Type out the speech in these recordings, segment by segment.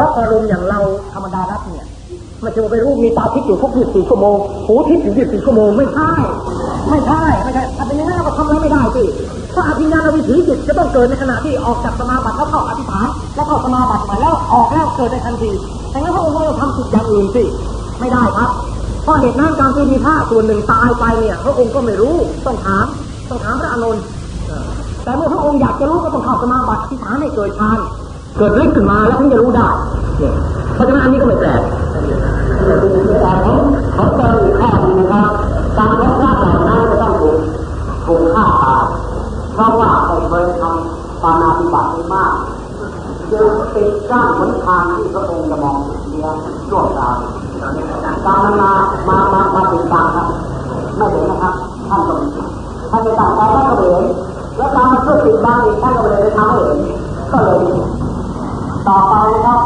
ราะอารมณ์อย่างเราธรรมดารับเนี่ย มันจะไปรู้มีตาทิพย์อยู่ทุกยี่สี่ชั่วโมงหูทิพย์อยู่ยี่สี่ชั่วโมงไม่ใช่ไม่ใช่ไม่ใช่ถ้าเป็นอย่าก็ทำอะไรไม่ได้สิเพราะอภิญญาณวิถีจิตจะต้องเกิดในขณะที่ออกจากสมาบัติแล้วเข้าอธิษฐานแล้วเข้าสมาบัติม่แล้วออกแล้วเกิดในทันทีแต่งั้นพระองค์ก็ทำจิตอย่างอื่นสิไม่ได้ครับเพราะเหตุนั้นการที่มีพระส่วนหนึ่งตายไปเนี่ยพระองค์ก็ไม่รู้ต้องถามต้องถามพระอานนท์แต่เมื่อพระองค์อยากจะรู้ก็ต้องเข้าสมาบัติอธิษฐานให้เกิดฌานเกิดฤทธิ์ขึ้นมาแล้วถึงจะรู้ได้ เนี่ยเพราะฉะนั้นอันนี้ก็ไม่แปลกแต่ผมเขาเจออีกข้อหนึงนะครับการพบพระเหล่านั้นจะต้องถูกถูกฆ่าตายเพราะว่าเขาเคยทำปานาธิบัติไว้มากจึงปิดกั้นหนทางที่พระองค์จะมองเสียชั่วคราวการมันมามามามาปิดบังครับไม่เห็นนะครับท่านก็ท่านไปตั้งใจแล้วก็ไม่เห็นแล้วการมาช่วยปิดบังอีกท่านก็เลยไปทำให้เห็นก็เลยต่อไปนะครับ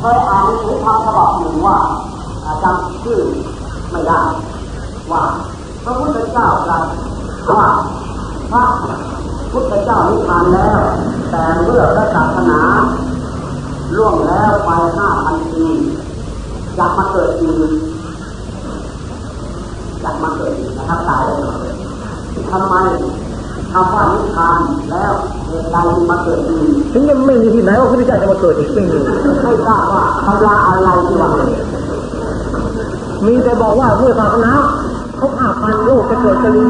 เคยอ่านหนังสือธรรมฉบับหนึ่งว่าอาจำชื่อไม่ได้ว่าพระพุทธเจ้าตรัสว่าพระพุทธเจ้านิพพานแล้ว แต่เมื่อพระศาสนาล่วงแล้วไปห้าพันปีอยากมาเกิดอีกอยากมาเกิดอีกนะครับตายแล้วทำไม คำว่านิพพานแล้วเหตุใดจึงมาเกิดอีกถึงยังไม่มีที่ไหนว่าพระพุทธเจ้าจะมาเกิดอีกไม่มีไม่ทราบว่าตำราอะไรที่ว่ามีแต่บอกว่าเมื่อศาสนาครบห้าพันโลกจะเกิดจะรู้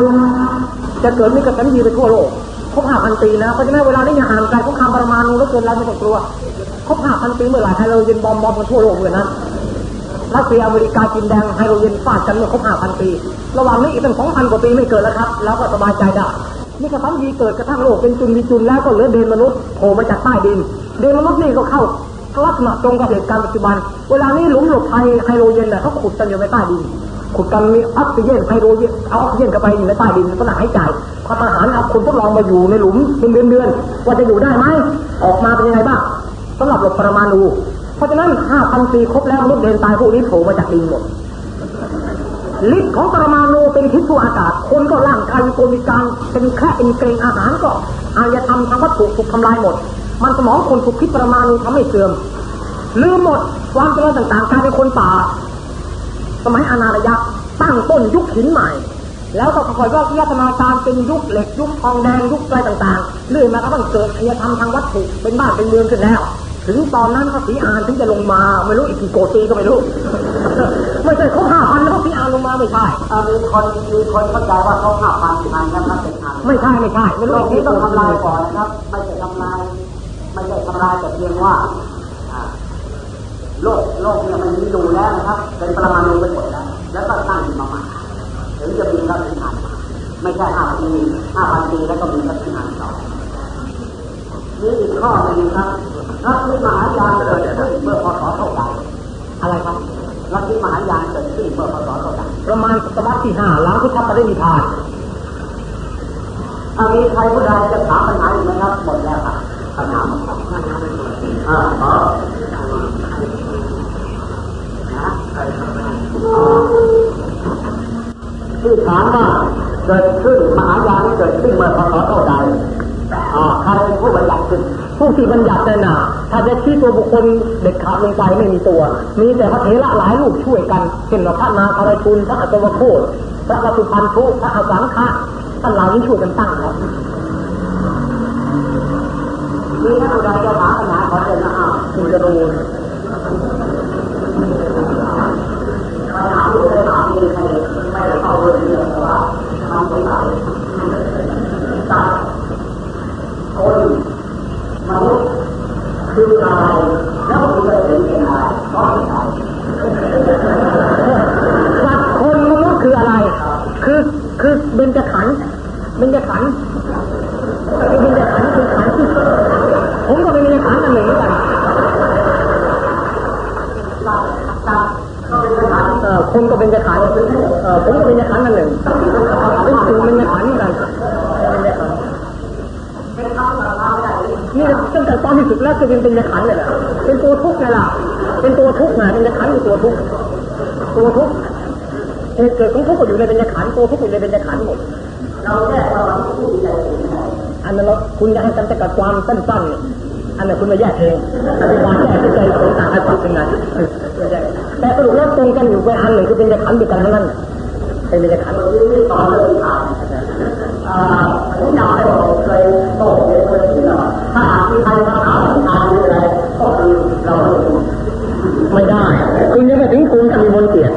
จะเกิดมีกตัญญีไปทั่วโลกครบห้าพันปีนะเพราะฉะนั้นเวลานี้อย่าห่างไกลสงครามปรมาณูแล้วเกินเราไม่ต้องกลัวครบห้าพันปีเมื่อไหร่ไฮโดรเจนบอมบอมกันทั่วโลกเมื่อนั้นรัสเซียอเมริกาจีนแดงไฮโดรเจนฟาดกันเมื่อครบห้าพันปี ระหว่างนี้อีกตั้งสองพันกว่าปีไม่เกิดแล้วครับ แล้วก็สบายใจได้ นี่กตัญญีเกิดกระทั่งโลกเป็นจุนมีจุนแล้วก็เหลือเดินมนุษย์โผล่มาจากใต้ดิน เดินมนุษย์นี่ก็เข้าลักษณะตรงกับเหตุการณ์ปัจจุบัน เวลานี้หลุมหลบภัยไฮโดรเจนเนี่ยเขาขุดกันอยู่ในใต้ดินขุดกันมีออกซิเจนไฮโดรเจนเอาออกซิเจนเข้าไปอยู่ในใต้ดินขณะหายใจทำอาหารเอาคนทดลองมาอยู่ในหลุมเป็นเดือนเดือนว่าจะอยู่ได้ไหมออกมาเป็นยังไงบ้างสำหรับหลบปรมาณูเพราะฉะนั้น5,000ปีครบแล้วมนุษย์เดินตายพวกนี้โผล่มาจากดินหมด ฤทธิ์ของปรมาณูเป็นพิษสู่อากาศ คนก็ร่างกายตัวมีการเป็นแค่เป็นเกรงอาหารก็อารยธรรมทางวัตถุถูกทำลายหมด มันสมองคนถูกพิษปรมาณูทำให้เสื่อมลืมหมดความเจริญต่างๆกลายเป็นคนป่า สมัยอนาระยะตั้งต้นยุคหินใหม่ แล้วก็ค่อยๆว่าวิวัฒนาการเป็นยุคเหล็กยุคทองแดงยุคอะไรต่างๆเรื่อยมาก็ต้องเกิดอารยธรรมทางวัตถุเป็นบ้านเป็นเมืองขึ้นแล้ว ถึงตอนนั้นพระศรีอานถึงจะลงมาไม่รู้อีกกี่โกตีก็ไม่รู้ ไม่ใช่ครบห้าพันแล้วพระศรีอานลงมาไม่ใช่เอ่อมีคนมีคนเข้าใจว่าเขาห้าพันพันแล้วนับเป็นพันไม่ใช่ไม่ใช่ไม่โลรู้กนี้ต้องทำลายก่อนนะครับ ไม่ใช่ทำลายไม่ใช่ทำลายแต่เพียงว่าอ่าโลกโลกเนี่ยมันมีอยู่แล้วนะครับ เป็นปรมาณูไปหมดแล้วแล้วก็ตั้งขึ้นมาใหม่ถึงจะมีพระสิงหานไม่ใช่ห้าปีห้าพันปีแล้วก็มีพระสิงหานต่อ มีอีกข้อหนึงครับรัฐที่มหายานเกิดขึ้นเมื่อพศเท่าไหร่อะไรครับรัฐที่มหายานเกิดขึ้นเมื่อพศเท่าไหร่ประมาณศตวรรษที่ห้าหลังพุทธปฏินิพพานถ้ามีใครผู้ใดจะถามปัญหาอีกไหมครับหมดแล้วครับคำถามอ่าขอนะที่ถามว่าเกิดขึ้นมหายานเกิดขึ้นเมื่อพศเท่าใดอ่า ใครเป็นผู้บัญญัติขึ้นผู้ที่บัญญัติเนี่ยนะถ้าจะชี้ตัวบุคคลเด็ดขาดลงไปไม่มีตัว มีแต่พระเถระหลายรูปช่วยกันเช่นพระนาคารชุนพระอัศวโคตพระกสุพันธุพระอสังฆะท่านเหล่านี้ช่วยกันตั้งครับมีท่านใดจะถามปัญหาขอเชิญนะอ้าวคุณจะรู้ ปัญหาที่ได้ถามมีใครไม่ได้เข้าเรื่องนี้แต่ว่าทำไม่ได้ตัดคนมนุษย์ คืออะไรแล้วคุณจะเป็นเป็นอะไรก็ไม่ใช่สัตว์คนมนุษย์คืออะไร คือคือเบญจขันธ์เบญจขันธ์คือเบญจขันธ์คือขันธ์ผมก็เป็นเบญจขันธ์อันหนึ่งเหมือนกันตัดก็เป็นปัญหาเอ่อคนก็เป็นเบญจขันธ์เอ่อผมก็เป็นเบญจขันธ์อันหนึ่งเป็นสิ่งเบญจขันเหมือนกัน นี่ตั้งแต่ตอนที่สุดแล้วจะเป็นเป็นในขันเลยล่ะเป็นตัวทุกข์ไงล่ะ เป็นตัวทุกข์ไงเป็นในขันคือตัวทุกข์ตัวทุกข์เกิดของทุกข์อยู่ในเป็นในขันตัวทุกข์อยู่ในเป็นในขันหมดเราแยกระหว่างผู้ใหใจอันนั้นเราคุณจะให้จำแต่กับความตั้งๆเนี่ยอันนั้นคุณมาแยกเองอธิบายแยกที่ใจของต่างให้ฟังยังไงแต่สรุปแล้วตรงกันอยู่ไปอันหนึ่งคือเป็นในขันด้วยกันทั้นั้นเป็นในขันต่อเรื่อ่ขาดผมจำได้ผมเคยโกเยอะเลยที่เรา ถ้าหากมีใครมาถามทางหรืออะไรก็คือเราไม่รู้ไม่ได้คุณยังไม่ถึงคุณท่านมีมนต์เกียรติ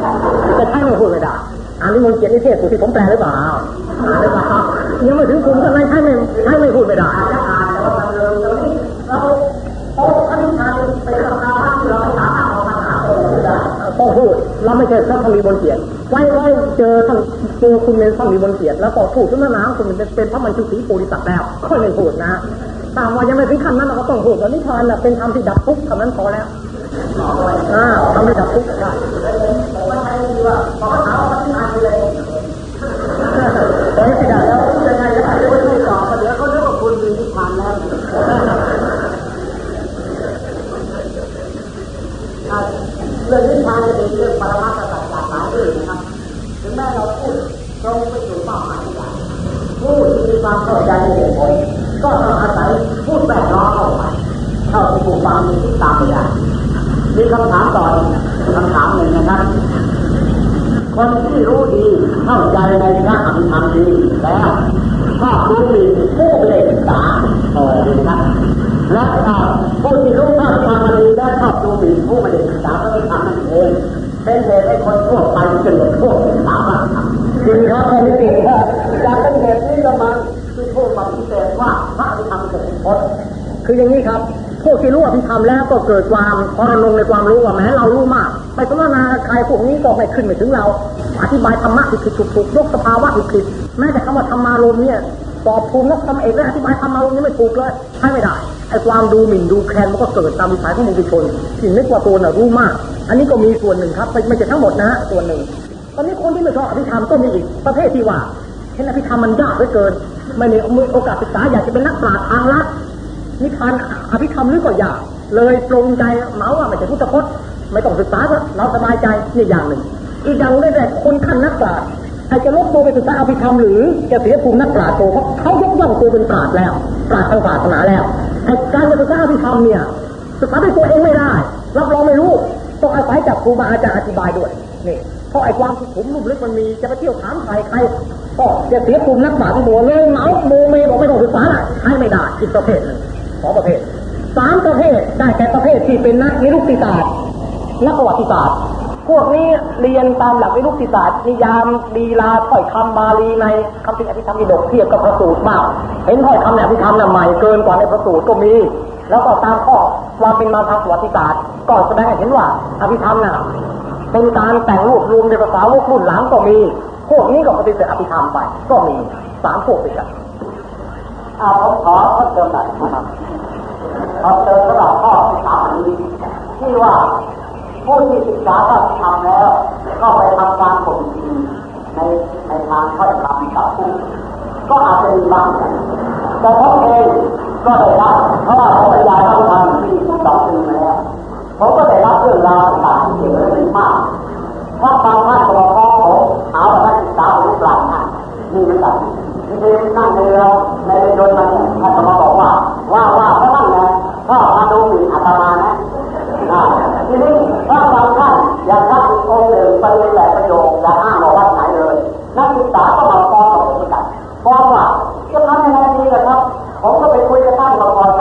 จะใช่ไม่พูดไม่ได้อันนี้มนต์เกียรตินี่เทศสุที่ผมแปลหรือเปล่าอ่านหรือเปล่ายังไม่ถึงคุณท่านนั้นใช่ไม่ใช่ไม่พูดไม่ได้อ่านแต่ว่ามันเริ่มตรงนี้เราโอ้ท่านทานเป็นราคาที่เราไม่สามารถเอามาหาคนอื่นได้ต้องพูดเราไม่ใช่ท่านมีมนต์เกียรติไว้ไว้เจอท่านเจอคุณเป็นท่านมีมนต์เกียรติแล้วก็พูดขึ้นมาน้ำคุณเป็นเป็นพระมันชุสีปูริสัตว์แล้วค่อยไม่พูดนะ ตามว่ายังไม่ถึงขั้นนั้นเราก็ต้องพูดว่านิพพานเป็นธรรมที่ดับทุกข์เท่านั้นพอแล้วอ่าทำให้ดับทุกข์ได้เฮ้ยไม่ได้แล้วยังไงก็ไม่ได้ตอบเดี๋ยวเขาเรียกว่าคุณมีนิพพานแล้วเรื่องนิพพานจะเป็นเรื่องปรมาตถสัจจะหลายเรื่องนะครับถึงแม้เราพูดตรงไปสู่เป้าหมายใหญ่พูดที่มีความเข้าใจในเหตุผล ก็ต้องอาศัยพูดแบบล้อเข้าไปเข้าที่ผู้ฟังมีที่ตามไปได้มีคำถามต่อคำถามหนึ่งนะครับ คนที่รู้ดีเข้าใจในพระอภิธรรมดีแล้วชอบรู้ดีผู้ไม่ได้ศึกษาเออดีนะครับและผู้ที่รู้พระอภิธรรมดีและชอบดูดีผู้ไม่ได้ศึกษาพระอภิธรรมนั่นเองเป็นเหตุให้คนทั่วไปเกลียดพวกศึกษาพระธรรมจริงครับอันนี้จริงครับจากเป็นเหตุนี้ละมันคือ ผู้ปฏิเสธว่าพระอภิธรรมเป็นพจน์คืออย่างนี้ครับพวกที่รู้อภิธรรมแล้วก็เกิดความพอลงในความรู้ว่าแม้เรารู้มาก ไปสมนาใครพวกนี้ก็ไม่ขึ้นไม่ถึงเรา อธิบายธรรมะผิดผิดถูกถูกยกสภาวะผิดผิดแม้แต่คำว่าธรรมารมเนี่ยตอบภูมินักธรรมเอกและอธิบายธรรมารมนี่ไม่ถูกเลยใช่ไม่ได้ไอ้ความดูหมิ่นดูแคลนมันก็เกิดตามวิสัยของมุขชนที่นึกว่าตัวน่ะรู้มาก อันนี้ก็มีส่วนหนึ่งครับไม่ไม่ใช่ทั้งหมดนะฮะส่วนหนึ่ง ตอนนี้คนที่ไม่ชอบอภิธรรมก็มีอีกประเภทที่ว่าเห็นอภิธรรมมันยากเหลือเกิน ไม่มีโอกาสศึกษาอยากจะเป็นนักปราชญ์ทางลัดนิพพานอภิธรรมหรือก็อยาก เลยตรงใจเมาว่าไม่ใช่พุทธพจน์ไม่ต้องศึกษาก็เราสบายใจนี่อย่างหนึ่ง อีกอย่างได้แต่คนขั้นนักปราชญ์ใครจะลบตัวไปศึกษาอภิธรรมหรือจะเสียภูมินักปราชญ์โตเพราะเขายกย่องตัวเป็นปราชญ์แล้ว ปราชญ์ทางศาสนาแล้วไอ้การศึกษาอภิธรรมเนี่ยศึกษาด้วยตัวเองไม่ได้รับรองไม่รู้ต้องอาศัยจากครูบาอาจารย์อธิบายด้วยนี่เพราะไอ้ความสุขุมลุ่มลึกมันมีจะไปเที่ยวถามใครใคร ก็จะเสียภูมินักปราชญ์ทั้งหมดเลยเหมาโมเมบอกไม่ต้องศึกษาละให้ไม่ได้อีกประเภทหนึ่งสองประเภทสามประเภทได้แก่ประเภทที่เป็นนักนิรุกติศาสตร์นักประวัติศาสตร์พวกนี้เรียนตามหลักวิรุกติศาสตร์นิยามดีลาถ้อยคำบาลีในคำพิอภิธรรมปิฎกเทียบกับพระสูตรมาก เห็นถ้อยคำในอภิธรรมน่ะใหม่เกินกว่าในพระสูตรก็มี แล้วก็ตามข้อความเป็นมาทางประวัติศาสตร์ก็แสดงให้เห็นว่าอภิธรรมน่ะเป็นการแต่งรวบรวมในภาษาวกรุ่นหลังก็มี พวกนี้ก็ปฏิเสธอภิธรรมไป ก็มีสามพวกด้วยกันอาผมขอเพิ่มเติมหน่อยนะครับขอเติมสำหรับข้อที่สามนี้ที่ว่าผู้ที่ศึกษาพระธรรมแล้ว ก็ไปทำการข่มขีในในทางถ้อยคำกับผู้ก็อาจจะมีบ้างแต่ผมเองก็ได้รับเพราะว่าผมบรรยายพระธรรมที่สองปีมาแล้วผมก็ได้รับเรื่องราวต่างๆเชื่องนี้มาก ถ้าบางท่านก็มาฟ้องผมหาว่าท่านศึกษาหรือเปล่าท่านนี่เหมือนกันทีนี้นั่งเรือในเรือโดนมาเนี่ยท่านก็มาบอกว่า ว่าว่าพระท่านนะก็มาดูหมิ่นอาตมานะทีนี้ถ้าบางท่านอยากรับอีกองค์หนึ่งไปเลยนแบบประโยคอย่าอ้างบอกว่าไหนเลยนักศึกษาก็มาฟ้องกับผมเหมือนกันฟ้องว่าจะทำยังไงดีล่ะครับ ผมก็ไปคุยกับท่านมาก่อนท่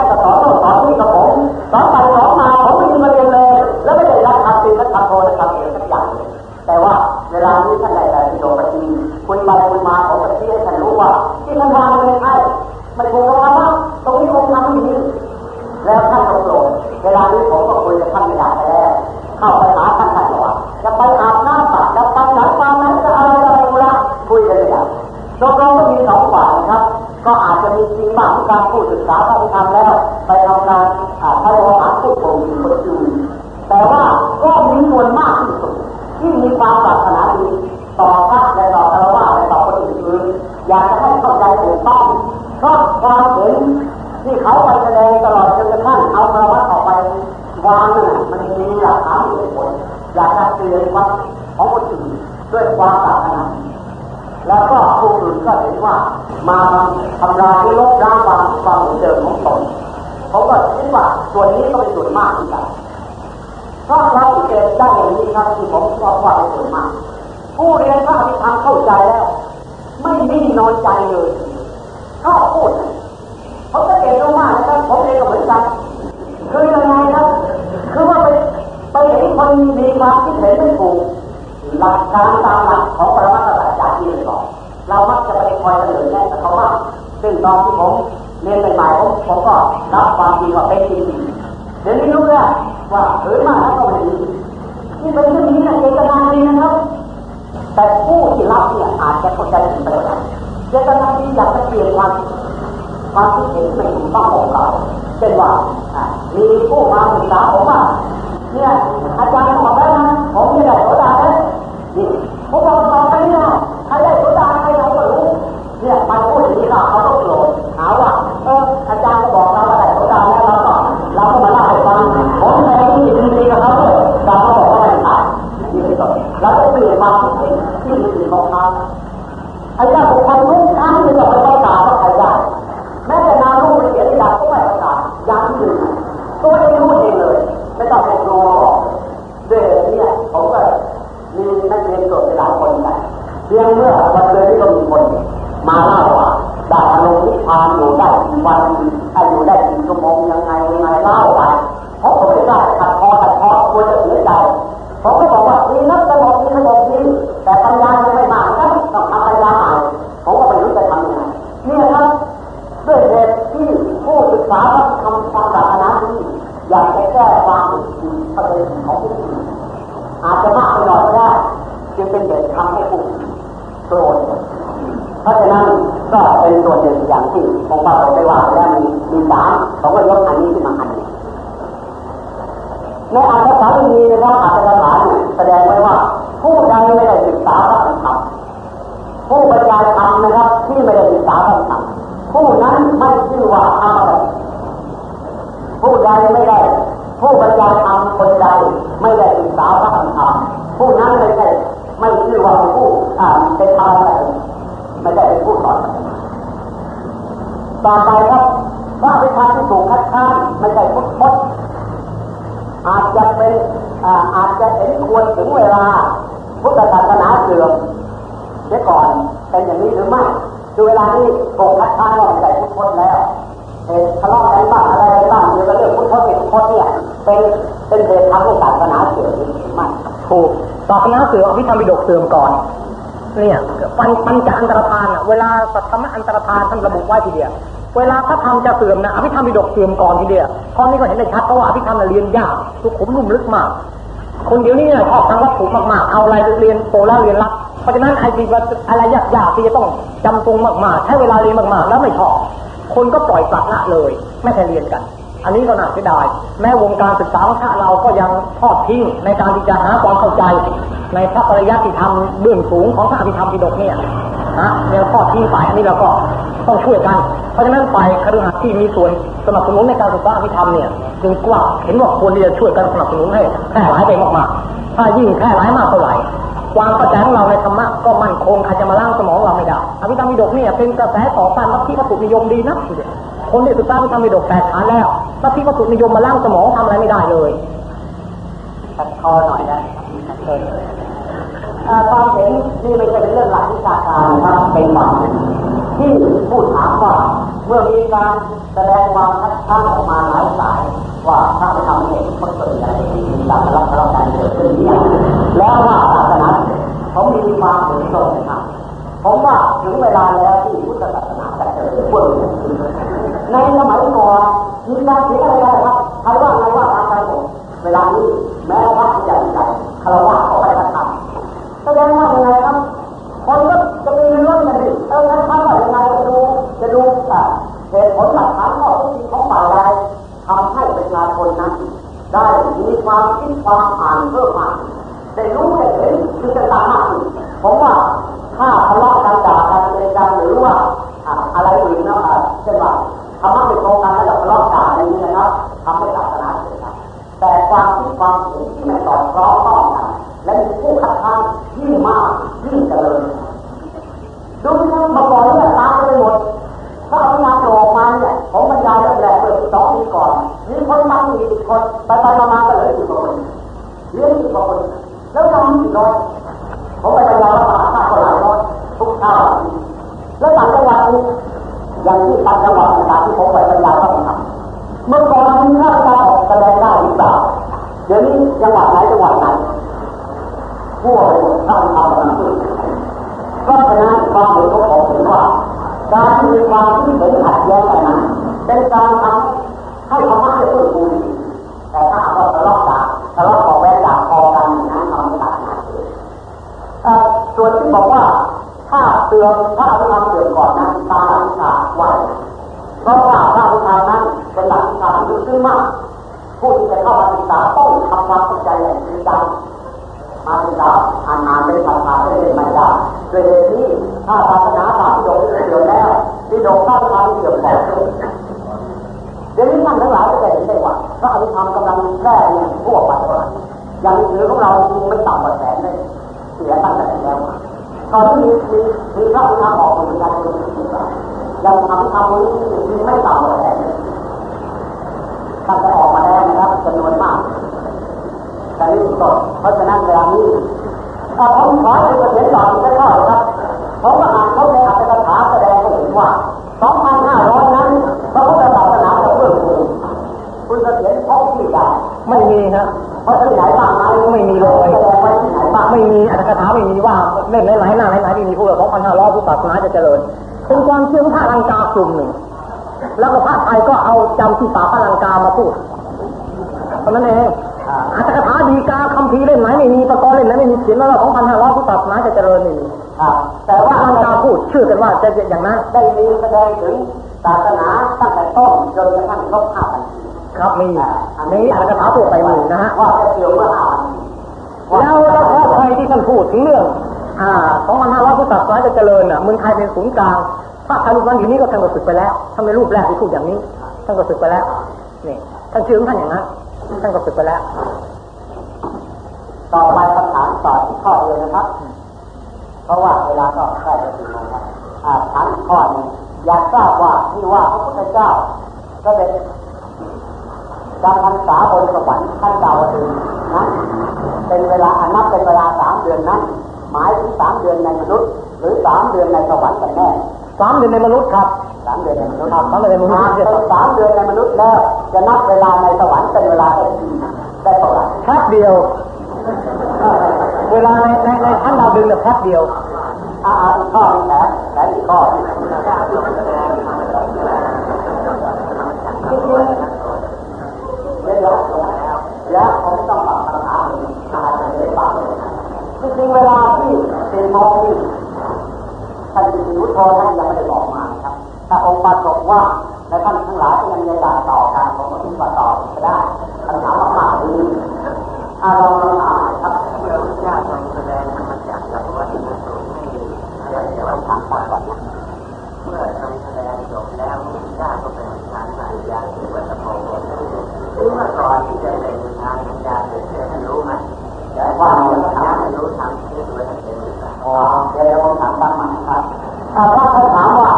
านก็สอนโน่น จะมีจริงบ้างการพูดศึกษาพระธรรมแล้ว ไปทำการใช้โอหารพูดโกงคนอื่นแต่ว่าก็มีส่วนมากที่สุดที่มีความปรารถนาดีต่อพระและต่อคารวะและต่อคนอื่นๆอยากจะให้เข้าใจถูกต้องเพราะความเห็นที่เขาไปแสดงตลอดจนกระทั่งเอาคารวะออกไปวางเนน่ะมันมีหลักฐานมีเหตุผลอยากจะเตือนวัดของคนอื่นด้วยความปรารถนา แล้วก็ผู้อื่นก็เห็นว่ามาทำลายลบล้างความความเหมือนเดิมของตนเขาก็คิดว่าส่วนนี้ก็เป็นส่วนมากเหมือนกันเพราะเราเกิดได้อย่างนี้ครับที่ผมบอกว่าเป็นส่วนมาก ผู้เรียนพระอภิธรรมเข้าใจแล้ว ไม่มีนอนใจเลยชอบพูดเขาก็เก่งมากนะครับผมเองก็เหมือนกันคือยังไงครับ คือว่าไปไปเห็นคนมีความคิดเห็นไม่ถูก หลักการตามหลักของปรมาจารย์จากที่ก่อนเรามักจะไปคอยเสนอแนะกับเขาว่าซึ่งตอนที่ผมเรียนใหม่ๆผมผมก็รับความจริงว่าเป็นจริงเดี๋ยวนี้รู้แล้วว่าเฮ้ยมาแล้วก็ไม่ดีนี่เป็นเรื่องนี้นะเจตนาดีนะครับแต่ผู้ที่รับเนี่ยอาจจะเข้าใจผิดไปแล้วเจตนาดีอยากจะเปลี่ยนความความคิดเห็นไม่ถูกต้องของเราเช่นว่ามีผู้มาศึกษาผมว่าเนี่ยอาจารย์บอกแล้วนะผมจะได้โสดาแล้วนี่ ผมบอกต่อไปเนี่ยใครได้โสดาใครไหนก็รู้เนี่ยมันพูดอย่างนี้เราเขา วันเดือนที่ก็มีคน มาเล่าว่าดารมณ์นิพพานอยู่ได้กี่วันอยู่ได้กี่ชั่วโมงยังไงยังไงเล่าไปเพราะผมไม่ได้ขัดคอขัดคอกลัวจะเสียใจผมก็บอกว่ามีนักตลกมีขนมดีแต่ปัญญายังไม่มานะต้องทำปัญญาใหม่ผมก็ไม่รู้จะทำยังไงนี่ยครับด้วยเหตุที่ผู้ศึกษาทำทางศาสนาที่อยากจะแก้ความผิดประเด็นของผู้อื่นอาจจะมากไปหน่อยก็ได้จึงเป็นเหตุทำให้ผู้ โกรธเพราะฉะนั้นก็เป็นส่วนหนึ่งอย่างที่ผมว่าผมได้ว่าแล้วมีมีสามผมก็ยกอันนี้ขึ้นมาอันนี้ในอัตถกถามีนะครับอัตถกถาแสดงไว้ว่า ผู้ใดไม่ได้ศึกษาพระธรรมผู้บรรยายธรรมนะครับ ที่ไม่ได้ศึกษาพระธรรมผู้นั้นไม่ชื่อว่าธรรมผู้ใดไม่ได้ ผู้บรรยายธรรมคนใดไม่ได้ศึกษาพระธรรมผู้นั้นไม่ใช่ ไม่ชื่อว่าเป็นผู้อ่าเป็นธรรมะไม่ได้เป็นผู้สอนต่อไปครับพระวิชาที่ถูกคัดค้านไม่ใช่พุทธพจน์อาจจะเป็นอาจจะเห็นควรถึงเวลา พุทธศาสนาเสื่อมเสียก่อนเป็นอย่างนี้หรือไม่คือเวลานี้ถูกคัดค้านว่าไม่ใช่พุทธพจน์แล้วเหตุทะเลาะกันบ้างอะไรกันบ้างเกี่ยวกับเรื่องพุทธพจน์พุทธพจน์เนี่ยเป็นเป็นเหตุทำให้ศาสนาเสื่อมหรือไม่ ถูกศาสนาเสื่อมอภิธรรมบิดกเสื่อมก่อนเนี่ยปัญปัญจอันตรพานอะเวลาสัทธรรมอันตรพานท่านระบุไว้ทีเดียวเวลาพระธรรมจะเสื่อมนะอภิธรรมบิดกเสื่อมก่อนทีเดียวข้อนี้ก็เห็นได้ชัดเพราะว่าอภิธรรมเรียนยากสุขุมนุ่มลึกมาก คนเดียวนี้เนี่ยชอบทางวัตถุมากๆ เอาอะไรไปเรียนโตแล้วเรียนรักเพราะฉะนั้นไอ้ที่ว่าอะไรยากๆที่จะต้องจำตรงมากๆใช้เวลาเรียนมากๆ แล้วไม่ชอบคนก็ปล่อยปละละเลย ไม่ใช่เรียนกัน อันนี้ก็น่าเสียดาย แม้วงการศึกษาของชาเราก็ยังทอดทิ้งในการที่จะหาความเข้าใจ ในพระปริยัติธรรมเบื้องสูงของพระอภิธรรมปิฎกเนี่ยนะยังทอดทิ้งไปอันนี้เราก็ต้องช่วยกัน เพราะฉะนั้นฝ่ายคฤหัสถ์ที่มีส่วนสนับสนุนในการศึกษาอภิธรรมเนี่ยจึงกว่าเห็นว่าควรที่จะช่วยกันสนับสนุนให้แพร่หลายไปมากๆ ถ้ายิ่งแพร่หลายมากเท่าไหร่ความเข้าใจของเราในธรรมะก็มั่นคงใครจะมาล้างสมองเราไม่ได้อภิธรรมปิฎกเนี่ยเป็นกระแสต่อต้านลัทธิวัตถุนิยมดีนะทีเดียว คนที่ศึกษาอภิธรรมปิฎกแตกฉานแล้วลัทธิวัตถุนิยมมาล้างสมองทำอะไรไม่ได้เลยตัดคอหน่อยได้ความเห็นนี่ไม่ใช่เป็นเรื่องหลักวิชาการนะครับเป็นความเห็นที่ผู้ถามว่าเมื่อมีการแสดงความคัดค้านออกมาหลายสาย ว่าถ้าไปทำเหตุคนส่วนใหญ่ที่มีการทะเลาะทะเลาะกันเกิดขึ้นนี่ยแล้วว่าศาสนาเขามีความเห็นตรงกันผมว่าถึงเวลาแล้วที่พุทธศาสนาจะเกิดขึ้น ในสมัยก่อนมีการเถียงอะไรกันครับใครว่าไงว่าตามไปหมดเวลานี้แม้ว่าใหญ่ใหญ่คารวะเขาไปกระทำแสดงว่ายังไงครับ คนก็จะมีเรื่องกันดิเออนั้นท่านว่ายังไงจะดูจะดูเหตุผลหลักฐานข้อเท็จจริงของฝ่ายใดทำให้ประชาชนนั้น ได้มีความคิดความอ่านเพิ่มมากได้รู้ได้เห็นคือจะตามมากขึ้นผมว่าถ้าทะเลาะกันด่ากันเกกันหรือว่าอะไรอื่นนะเช่นว่า ธรรมะเป็นโครงการระดับรอบด่าอะนี้นะครับทำให้ศาสนาเกิดแต่ความคิดความเห็นที่ม่นต่อร้องต้องกันและมีผู้ขัดข้างยิ่งมากยิ่งเจริญดูที่นั่นมาก่อนแล้วตายไปหมดถ้าเอางานโผล่มาเนี่ยผมบรรยายแรกะเมื่อสองปีก่อนมีคนมาอีกคนไปไปมาๆก็เหลืออยู่คนเลี้ยงอีกคนแล้วทำอีกร้อยผมไปบรรยายแล้วมาค่าก็หลายร้อทุกข้าวแล้วต่างจังหวัด อย่างที่ตัดระหว่างที่ผมไปบรรยายก็ทำเมื่อก่อนมีข้าราชกาออกแสดงได้หรือเปล่าเดี๋ยวนี้จังหวัดไหนจังหวัดไหนทั่วไปหมดถ้าทำกันขึ้นเพราะฉะนั้นความเห็นของผมเห็นว่า การที่มีความที่เห็นขัดแย้งกันนั้นเป็นการทำให้ธรรมะได้เพิ่มพูนแต่ถ้าเราทะเลาะกันทะเลาะเบาะแว้งด่าทอกันนั้นทำไม่ได้ส่วนที่บอกว่าถ้าเตือนถ้าอภิธรรมเตือนก่อนนั้นตามหลักวิชา ไหวเพราะว่าพระอภิธรรมนั้นเป็นหลักวิชาที่ลึกซึ้งมาก ผู้ที่จะเข้ามาศึกษาต้องทำความเข้าใจอย่างจริงจังมาศึกษาอ่านงานไม่ได้ทำงาไม่ได้ไม่ได้โดยเหตุนี้ถ้าศาสนาศาสตร์ที่โดนเสื่อมแล้วที่โดนพระอภิธรรมเสื่อมแล้วเดี๋ยวนี้ท่านทั้งหลายจะเห็นได้ว่าพระอภิธรรมกำลังแพร่เนี่ยทั่วไปอย่างนี้ของเราไม่ต่ำกว่าแสนเลยเสียตั้งแต่แล้วตอนที่มีมีพระอภิธรรมออกเป็นการเป็น ยังทำทำนี้มีไม่ต่ำกว่าแสนท่านจะออกมาแล้วนะครับจำนวนมากแต่นี่สดเพราะฉะนั้นเวลานี้ผมขอให้เห็นหน่อยได้ก็ครับผมก็อ่านเขาในอัตถกถาแสดงให้เห็นว่า 2,500 นั้นพระพุทธศาสนาจะเพิ่มพูนคุณเสถียรพบที่ใดไม่มีฮะเพราะที่ไหนบ้างไหมไม่มีเลยแสดงไว้ที่ไหนบ้างไม่มีอัตถกถาไม่มีว่าเล่มไหนๆหน้าไหนๆที่มีพูดว่าสองพันห้าร้อยพุทธศาสนาจะเจริญ เป็นความเชื่อของพระลังกากลุ่มหนึ่ง แล้วก็พระไทยก็เอาจำที่ป่าพระลังกามาพูดเท่านั้นเองอัตถกถาดีกาคำพีร์เล่มไหนไม่มีประกอบเล่มไหนไม่มีเขียนว่าสองพันห้าร้อยพุทธศาสนาจะเจริญไม่มีครับแต่พว่าระลังกาพูดเชื่อกันว่าจะอย่างนั้นได้มีแสดงถึงศาสนาตั้งแต่ต้นจนกระทั่งครบห้าพันปีครับมีนี้อัตถกถาทั่วไปมีนะฮะว่าจะเกี่ยวเมื่อห้าพันปีแล้วแล้วขอใครที่ท่านพูดถึงเรื่อง อ่า2,500พุทธศาสนาจะเจริญอะเมืองไทยเป็นศูนย์กลางพระไทยรูปนั้นอยู่นี้ก็ท่านก็สึกไปแล้วท่านเป็นรูปแรกที่พูดอย่างนี้ท่านก็สึกไปแล้วนี่ท่านชื่อท่านอย่างนั้นท่านก็สึกไปแล้ว ต่อไปคำถามต่อที่ข้อเลยนะครับ เพราะว่าเวลาก็ใกล้จะถึงแล้วครับอ่าถามข้อนึงอยากทราบว่าที่ว่าพระพุทธเจ้าก็เป็นจำพรรษาบนสวรรค์ขั้นดาวดึงนั้นเป็นเวลาอันนับเป็นเวลาสามเดือนนั้น หมายถึงสามเดือนในมนุษย์ หรือสามเดือนในสวรรค์กันแน่สามเดือนในมนุษย์ครับสามเดือนในมนุษย์ครับสามเดือนในมนุษย์หากเป็นสามเดือนในมนุษย์แล้วจะนับเวลาในสวรรค์เป็นเวลาได้กี่ได้เท่าไหร่แค่เดียว เวลาในในในขั้นดาวดึงเนี่ยแค่เดียวอ่าอีกข้อหนึงแถมแถมอีกข้อหนึ่งจริงๆเดี๋ยวเดี๋ยวเดี๋ยวผมต้องตอบคำถามอาจจะไม่ได้ตอบ จริงเวลาที่เป็นมองนี่ท่านจิตวุฒโธท่านยังไม่ได้บอกมาครับ ถ้าองค์ปรากฏว่าและท่านทั้งหลายก็ยังด่าต่อการผมก็คิดว่าต่อบก็ได้คำถามมากๆนี้อ่าลองลองถามครับ อ่าเดี๋ยวผมถามตั้งใหม่ครับถ้าเขาถามว่า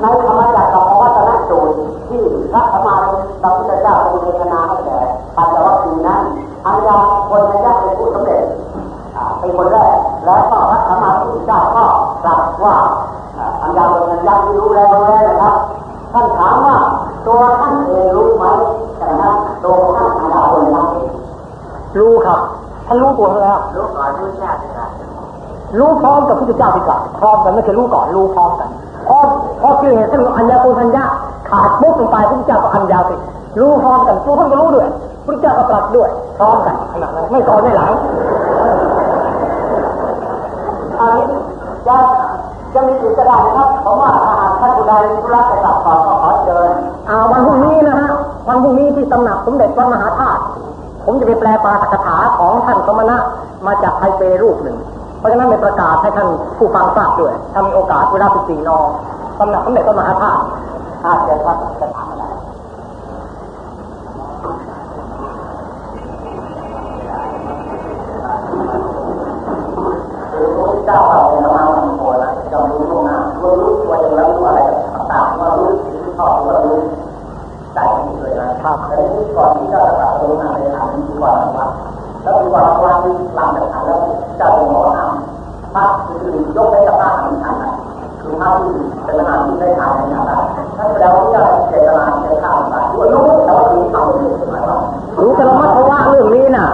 ในธรรมจักรกับวัตนสูตรที่พระธรรมาพระพุทธเจ้าทรงเทศนาให้แก่ปัญจวัคคีนั้นอัญญาคนในยักษ์เป็นผู้สำเร็จเป็นคนแรกแล้วก็พระธรรมาพุทธเจ้าก็ตรัสว่าอัญญาเป็นอัญญาที่รู้แล้วรู้แล้วนะครับท่านถามว่าตัวท่านเองรู้ไหมแต่นั้นตัวท่านอัญญาเป็นยังเองรู้ครับท่านรู้ตัวแล้วรู้ก่อนรู้ชาติครับ รู้พร้อมกับพุทธเจ้าดีกว่าพร้อมกันไม่ใช่รู้ก่อนรู้พร้อมกันพอพอเกิเหตุท่านอัญญาโกณัญญาขาดปุ๊บลงไปพุทธเจ้าก็อัญญาสิรู้พร้อมกันตัวท่านก็รู้ด้วยพุทธเจ้าก็ตรัสด้วยพร้อมกันขนาดนั้นไม่ก่อนไม่หลังอันนี้จะจะมีอีกก็ได้นะครับผมว่าถ้าหากท่านผู้ใดมีธุระจะกลับก่อนก็ขอเชิญอ่าวันพรุ่งนี้นะฮะวันพรุ่งนี้ที่ตำหนักสมเด็จพระมหาธาตุผมจะไปแปลปาฐกถาของท่านสมณะมาจากไทเปรูปหนึ่ง เพราะฉะนั้นไปประกาศให้ท่านผู้ฟังทราบด้วยถ้ามีโอกาสเวลาสิบสี่นอตำหนักสมเด็จพระมหาธาตุอาเชิญครับจะถามอะไรเจ้าเราเป็นมาวันโพแล้วจะรู้ล่วงหน้ารู้รู้ตัวเองแล้วรู้อะไรต่างๆว่ารู้สิ่งที่ชอบว่ารู้ใจที่เลยนะครับแต่ที่ก่อนที่จะตัดตัวมาในฐานนี้ก่อนนะครับแล้วดีกว่าวันหลังจากนั้นแล้วจ้าเป็นหมอหน้า มพระคือยกไว้กับบ้านของท่านนะคือถ้าที่เจตนาที่ได้ทานนะครับถ้แปลว่าที่เจตนาที่ได้ทานด้วยรู้แต่ว่าที่เขาไม่ได้หมายว่ารู้กันแล้วมั้งเพราะว่าเรื่องนี้น่ะ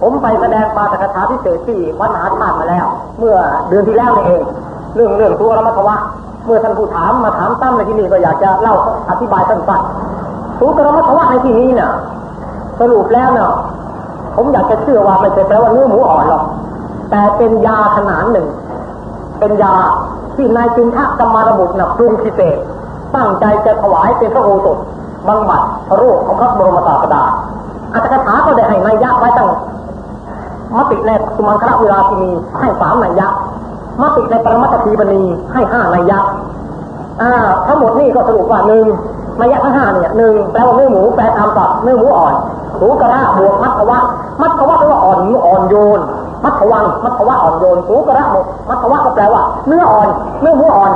ผมไปแสดงปาฐกถาพิเศษที่วัดมหาธาตุมาแล้ว เมื่อเดือนที่แล้วนี่เอง เรื่องเรื่องตัวรมัทวะเมื่อท่านผู้ถามมาถามตั้มในที่นี่ก็อยากจะเล่าอธิบายสั้นๆตัวกรมัทวะในที่นี้น่ะ สรุปแล้วเนาะผมอยากจะเชื่อว่าไม่ใช่แปลว่าเนื้อหมูอ่อนหรอก แต่เป็นยาขนาดหนึ่ง เป็นยาที่นายจินทะกรรมาระบุตรนะปรุงพิเศษ ตั้งใจจะถวายเป็นพระโอสถบำบัดโรคของพระบรมศาสดาอัตถกถาก็ได้ให้นัยยะไว้ตั้งมติในสุมังคละเวลาที่มีให้สามนัยยะมติในปรมัตถีบณีให้ห้านัยยะอ่าทั้งหมดนี่ก็สรุปว่าหนึ่งนัยยะทั้งห้าเนี่ยหนึ่งแปลว่าเนื้อหมูแปลตามศัพท์เนื้อหมูอ่อนหูกระด้าบวกมัทวะมัทวะแปลว่าอ่อนอ่อนโยน มัทวังมัทวะอ่อนโยนหูกระด้าบวกมัทวะก็แปลว่า เนื้ออ่อนเนื้อหมูอ่อน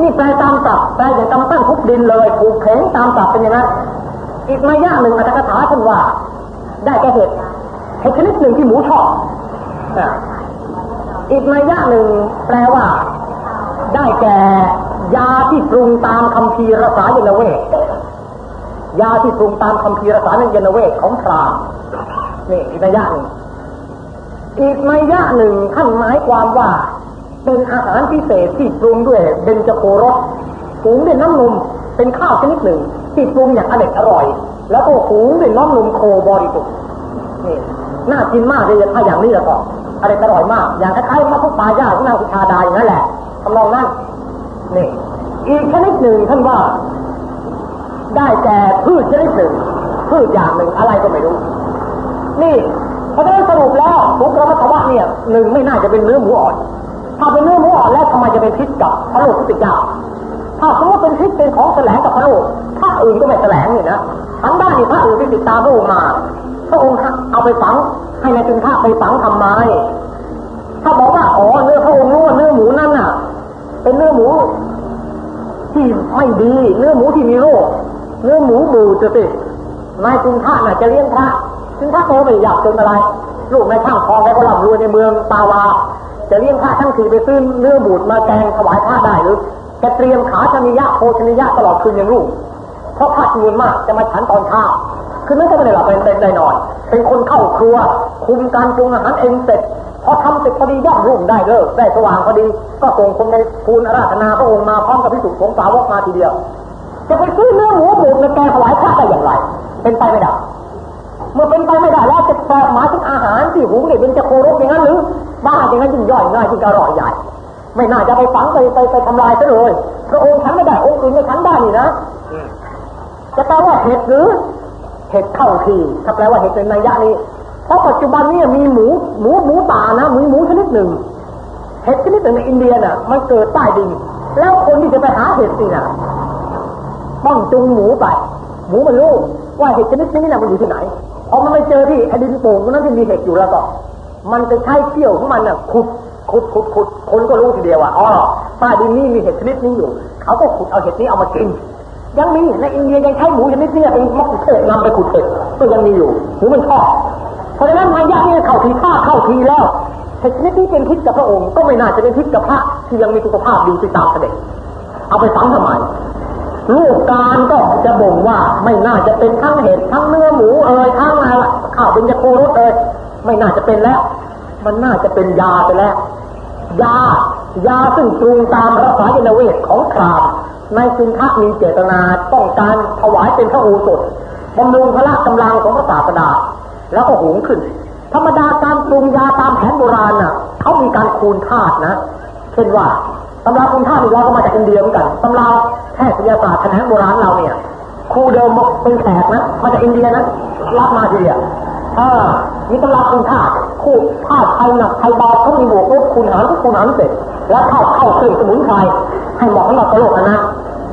นี่แปลตามศัพท์แปลอย่างกำตั้งทุกดินเลยผูกแข็งตามศัพท์เป็นอย่างนั้นอีกนัยะหนึ่งอัตถกถาท่านว่า ได้แก่เห็ดเห็ดชนิดหนึ่งที่หมูชอบอีกนัยะหนึ่งแปลว่า ได้แก่ยาที่ปรุงตามคำพีรสายนเวทยาที่ปรุงตามคำพีรสายนเวทของพราหมณ์นี่อีกนัยยะหนึ่ง อีกนัยยะหนึ่งท่านหมายความว่า เป็นอาหารพิเศษที่ปรุงด้วยเบญจโครสหุงด้วยน้ำนมเป็นข้าวชนิดหนึ่งที่ปรุงอย่างอร่อยอร่อย แล้วก็หุงด้วยน้ำนมโคบริสุทธิ์นี่น่ากินมากเลยถ้าอย่างนี้ล้วก็อร่อยอร่อยมาก อย่างคล้ายๆมะพร้าวปลาย่างของนางสุชาดาอย่างนั้นแหละทำนองนั้นนี่อีกชนิดหนึ่งท่านว่า ได้แก่พืชชนิดหนึ่งพืชอย่างหนึ่งอะไรก็ไม่รู้ นี่ ราะฉะนั้นสรุปแล้วทุกกรรมฐวะเนี่ยหนึ่งไม่น่าจะเป็นเนื้อหมูอ่อน ถ้าเป็นเนื้อหมูอ่อนแล้วทำไมจะเป็นพิษกับพระโลกพุทธเจ้าถ้าสมมติเป็นพิษเป็นของแสลงกับพระโลกพระอื่นก็ไม่แสลงนี่นะทั้งด้านนี่พระอื่นที่ติดตามพระองค์มาพระองค์เอาไปฝังให้นายจุนท่าไปฝังทำไมถ้าบอกว่าอ๋อเนื้อพระองค์รู้ว่าเนื้อหมูนั่นน่ะ เป็นเนื้อหมู ที่ไม่ดี เนื้อหมูที่มีโรคเนื้อหมูบูดจะสินายจุนท่าน่ะจะเลี้ยงพระ จุนท่าโตไม่อยากจนอะไร ลูกนช่างทองแกก็ร่ำรวยในเมืองตาวา จะเลี้ยงพระทั้งทีไปซื้อเนื้อบูดมาแกงถวายพระได้หรือจะเตรียมขาชนิยะโภชนิยะตลอดคืนอย่างลูก เพราะพระจำนวนมากจะมาฉันตอนเช้าคือไม่ใช่ไม่ได้หลับเป็นเป็นได้นอน เป็นคนเข้าครัว คุมการปรุงอาหารเองเสร็จพอทำเสร็จพอดีย่อมรุ่งได้เลิกได้สว่างพอดี ก็ส่งคนในทูลอาราธนาพระองค์มาพร้อมกับพิสุสงฆ์สาวกมาทีเดียว จะไปซื้อเนื้อหมูบูดมาแกงถวายพระได้อย่างไร เป็นไปไม่ได้ เมื่อเป็นไปไม่ได้แล้วจะแปลหมายถึงอาหารที่หุงเนี่ยเป็นจะโครกอย่างนั้นหรือบ้าอย่างนั้นยิ่งย่อยง่ายยิ่งอร่อยใหญ่ ไม่น่าจะไปฝังไปไปไปทำลายซะเลยพระองค์ฉันไม่ได้องค์อื่นไม่ฉันได้นี่นะจะแปลว่าเห็ดหรือเห็ดเข้าทีถ้าแปลว่าเห็ดเป็นนัยยะนี้เพราะปัจจุบันนี้มีหมูหมูหมูป่านะมีหมูชนิดหนึ่งเห็ดชนิดหนึ่งในอินเดียน่ะ มันเกิดใต้ดินแล้วคนที่จะไปหาเห็ดสิน่ะต้องจุงหมูไปหมูมันรู้ว่าเห็ดชนิดนี้น่ะมันอยู่ที่ไหน พอมันไปเจอที่ไอ้ดินโป่งตรงนั้นที่มีเห็ดอยู่แล้วก็ มันจะใช้เขี้ยวของมันน่ะขุดขุดขุดขุดคนก็รู้ทีเดียวว่าอ๋อใต้ดินนี้มีเห็ดชนิดนี้อยู่ เขาก็ขุดเอาเห็ดนี้เอามากิน ยังมีในอินเดียยังใช้หมูชนิดนี้เป็นมะกุเทศนำไปขุดเห็ดก็ยังมีอยู่หมูมันชอบเพราะฉะนั้นมายะนี่เข้าทีฆ่าเข้าทีแล้วเห็ดชนิดนี้เป็นพิษกับพระองค์ก็ไม่น่าจะเป็นพิษกับพระที่ยังมีสุขภาพดีติดตามเสด็จเอาไปฝังทำไม ลูกการก็จะบ่งว่าไม่น่าจะเป็นทั้งเห็ดทั้งเนื้อหมูเอ่ยทั้งอะไรข้าวเป็นยาโครสเอ่ยไม่น่าจะเป็นแล้ว มันน่าจะเป็นยาไปแล้ว ยายาซึ่งปรุงตามรสายนเวทของครามในสินค้ามีเจตนาต้องการถวายเป็นพระโอสถบำรุงพละกำลังของพระศาสดา แล้วก็หุงขึ้น ธรรมดาการปรุงยาตามแผนโบราณน่ะเขามีการคูณธาตุนะ เช่นว่า ราคูณธานเราก็มาจากอินเดียเหมือนกันตำราแพทยศาสตร์แผนโบราณเราเนี่ยครูเดิมเป็นแขกนะมาจากอินเดียนะรับมาทีเดียวอ่ามีตำราคูณธาตุคูณธาตุไทยหนักไทยเบาเขามีบวกลบคูณหารทุกคูณหารเสร็จ แล้วเข้าเข้าเครื่องสมุนไพรให้เหมาะสำหรับโรคนะ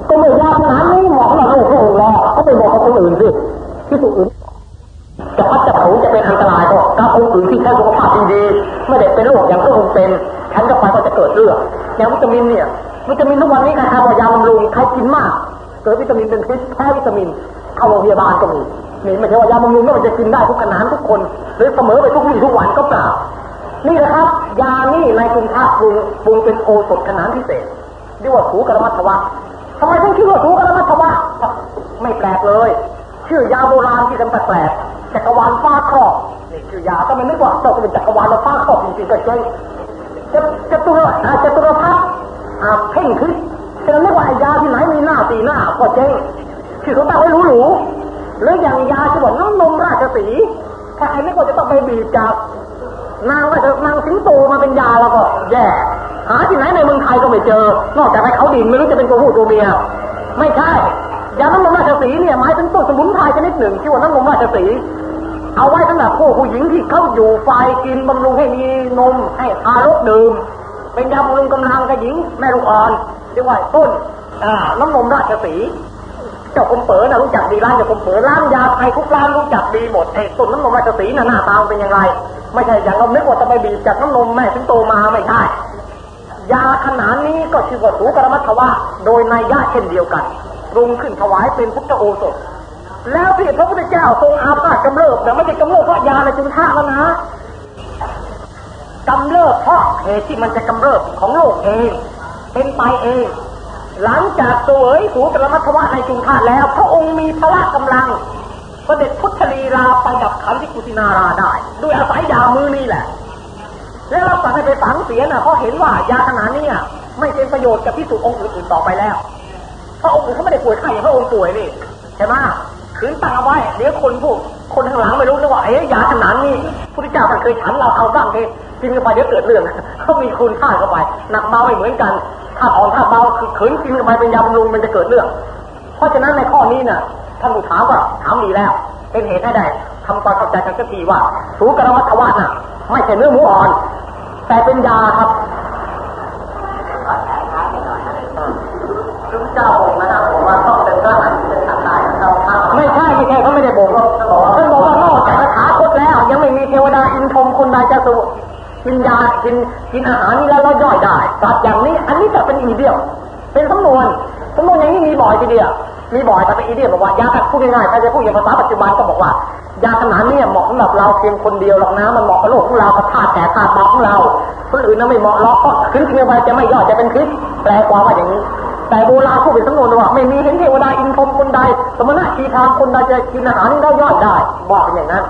ก็ไม่ยาขนาดนี้เหมาะสำหรับโรคพระองค์แล้วก็ไปบอกกับคนอื่นสิที่สุดอื่นจะพัดจะผูจะเป็นอันตรายก็กับองค์อื่นที่ใช้สุขภาพดีไม่ได้เป็นโรคอย่างพระองค์เป็นฉันก็ไปก็จะเกิดเรื่อง อย่างวิตามินเนี่ย วิตามินทุกวันนี้ใครทานยาบำรุงใครกินมาก เกิดวิตามินเป็นพิษแพ้วิตามิน เข้าโรงพยาบาลก็มีนี่ไม่ใช่ว่ายาบำรุงแล้วมันจะกินได้ทุกขนาดทุกคนหรือเสมอไปทุกวี่ทุกวันก็เปล่านี่แหละครับ ยานี่ในกรุงเทพปรุงปรุงเป็นโอสถขนาดพิเศษเรียกว่าถูกรมัทวะทำไมถึงชื่อว่าถูกรมัทวะไม่แปลกเลย ชื่อยาโบราณที่กันแปลกจักรวาลฟ้าครอบนี่ชื่อยาก็ไม่นึกว่าเจ้าเป็นจักรวาลแล้วฟ้าครอบจริงๆก็เจ๊ จะจะตุระจะตุรพักอาเพ่งคิดจะนึกว่าไอยาที่ไหนมีหน้าตีหน้าก็เจ๊งชื่อเขาตั้งไว้หรูๆหรืออย่างยาที่ว่าน้ำนมราชสีถ้าไอ้นึกว่าจะต้องไปบีบจากนางว่าจะนางสิงโตมาเป็นยาแล้วก็ แย่หาที่ไหนในเมืองไทยก็ไม่เจอ นอกจากไปเขาดินไม่รู้จะเป็นตัวผู้ตัวเมียไม่ใช่ยาน้ำนมราชสีเนี่ยหมายถึงต้นสมุนไพรชนิดหนึ่งที่ว่าน้ำนมราชสี เอาไว้สำหรับผู้ผู้หญิงที่เขาอยู่ไฟกินบำรุงให้มีนมให้ทารกดื่ม เป็นยาบำรุงกำลังกับหญิงแม่ลูกอ่อนเรียกว่าต้นอ่าน้ำนมราชสีเจ้าคมเป๋อนะรู้จักดีร้านเจ้าคมเป๋อร้านยาไทยทุกร้านรู้จักดีหมดไอ้ต้นน้ำนมราชสีน่ะหน้าตาเป็นยังไงไม่ใช่อย่างเรานึกว่าจะไปบีบจากน้ำนมแม่ถึงโตมาไม่ใช่ยาขนาดนี้ก็ชื่อว่าสูกรมัทวะโดยในยะเช่นเดียวกันปรุงขึ้นถวายเป็นพุทธโอสถ แล้วที่พระพุทธเจ้าทรงอาพาธกำเริบแต่ไม่ใช่กำเริบเพราะยาในจุนท่าแล้วนะกำเริบเพราะเหตุที่มันจะกำเริบของโลกเอง เป็นไปเอง หลังจากเสวยสูกรมัทวะในจุนท่าแล้ว พระองค์มีพละกำลังเสด็จพุทธลีลาไปกับขันธิกุสินาราได้ ด้วยอาศัยยามือนี้แหละ แล้วเราสั่งให้ไปฝังเสียนะเพราะเห็นว่ายาขนาดนี้ไม่เป็นประโยชน์กับพิสุองค์อื่นๆต่อไปแล้วพระองค์เขาไม่ได้ป่วยไข้อย่างพระองค์ป่วยนี่ใช่ไหม ขืนตาไว้ เดี๋ยวคนพวกคนข้างหลังไม่รู้นะว่าเอ๊ะยาขนาดนี้พุทธเจ้าท่านเคยฉันเราเอาบ้างเองกินเข้าไปเดี๋ยวเกิดเรื่องเขามีคุณค่าเข้าไปหนักเบาไม่เหมือนกัน ถ้าอ่อนถ้าเบาคือขืนกินเข้าไปเป็นยาบำรุงมันจะเกิดเรื่อง เพราะฉะนั้นในข้อนี้น่ะท่านผู้ถามว่าถามดีแล้ว เป็นเหตุให้ได้ทำความเข้าใจกันสักทีว่าสูกรมัทวะน่ะไม่ใช่เนื้อหมูอ่อน แต่เป็นยาครับถึงเจ้าองค์นะครับผมว่าต้องเป็นพระหันเป็นขันได้ ไม่ใช่เขาไม่ได้บอกท่านบอกว่านอกจากคาถาคตแล้ว ยังไม่มีเทวดาอินทมคนใดจะสูกินยากินกินอาหารนี่แล้วเราย่อยได้ตัดอย่างนี้ อันนี้จะเป็นอีเดียว เป็นสำนวนสำนวนอย่างนี้มีบ่อยทีเดียวมีบ่อยแต่เป็นอีเดียบอกว่ายาพูดง่ายๆถ้าจะพูดอย่างภาษาปัจจุบันก็บอกว่ายาขนาดนี้เหมาะสำหรับเราเพียงคนเดียวหรอกนะมันเหมาะกับโลกของเรากับธาตุแต่ธาตุเบาของเราคนอื่นนั้นไม่เหมาะหรอกเพราะขึ้นเพียงไปจะไม่ย่อยจะเป็นคริสแปลความว่าอย่างนี้ แต่โบราณพูดเป็นสำนวนว่าไม่มีเห็นเทวดาอินทมคนใด สมณะชีพรามคนใดจะกินอาหารได้ย่อยได้ บอกอย่างนั้น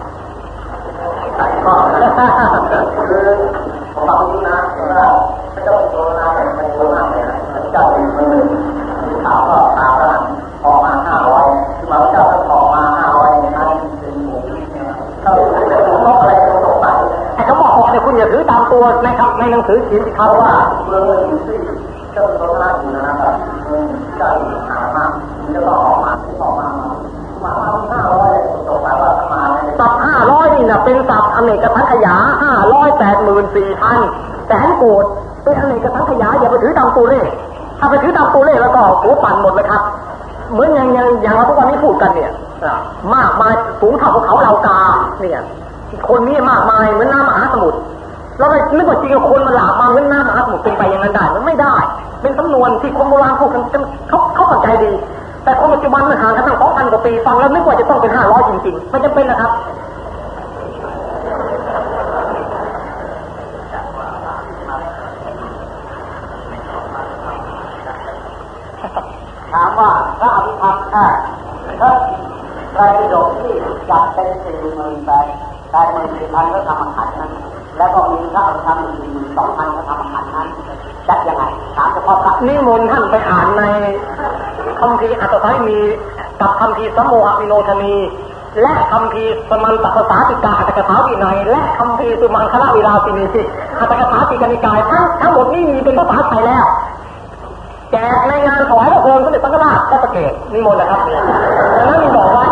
ก็คือผมบอกนี้นะว่าไม่ต้องโบราณไม่โบราณเลยนะเจ้าเป็นมือข่าวก็ข่าวแล้วออกมาห้าร้อยคือมาว่าเจ้าต้องออกมาห้าร้อยนั้นเป็นหมูเขาจะถูกลบอะไรจะตกไปไอ้เขาบอกเนี่ยคุณอย่าถือตามตัวนะครับในหนังสือเขียนสิครับว่าเมืองอยู่ที่เจ้าตัวหน้าอยู่นะครับเจ้าหามากจะต้องออกมาออกมามาห้าร้อยตกไปว่ามาสับห้าร้อยนี่นะเป็นสับอเนกทัศยาห้าร้อยแปดหมื่นสี่พันแสนโกดเป็นอเนกทัศยาอย่าไปถือตามตัวเลขถ้าไปถือตามตัวเลขแล้วก็หัวปั่นหมดเลยครับ เหมือนอย่างอย่างอย่างเราทุกวันนี้พูดกันเนี่ยมากมายสูงเท่าภูเขาเหล่ากาเนี่ยคนนี้มากมายเหมือนน้ำมหาสมุทรเราไปนึกว่าจริงคนมันหลากมาเหมือนน้ำมหาสมุทรเป็นไปอย่างนั้นได้มันไม่ได้ เป็นสำนวนที่คนโบราณพูดกันเขาเขาเข้าใจดี แต่คนปัจจุบันมันห่างกันตั้งสองพันกว่าปีฟังแล้วนึกว่าจะต้องเป็นห้าร้อยจริงๆไม่จำเป็นนะครับถามว่าพระอภิธรรมแท้พระไตรปิฎกที่จัดเป็นสี่หมื่นแปดแปดหมื่นสี่พันก็ทำขันนั้น แล้วก็มีพระอภิธรรมสี่หมื่นสองพันก็ทำขันนั้น จัดยังไงถามเฉพาะพระนิมนต์ท่านไปอ่านในคำพีอัตถายมีกับคำพีสมโมหวิโนทนี และคำพีสมันตภาษาติกาอัตถกถาวินัย และคำพีสุมังคละวิราสินีอัตถกถาติกานิกายทั้งทั้งหมดนี้มีเป็นภาษาไทยแล้วแจกในงานถวายพระเพลิงสมเด็จพระสังฆราชพระประเกศนิมนต์นะครับดังนั้นมีบอกไว้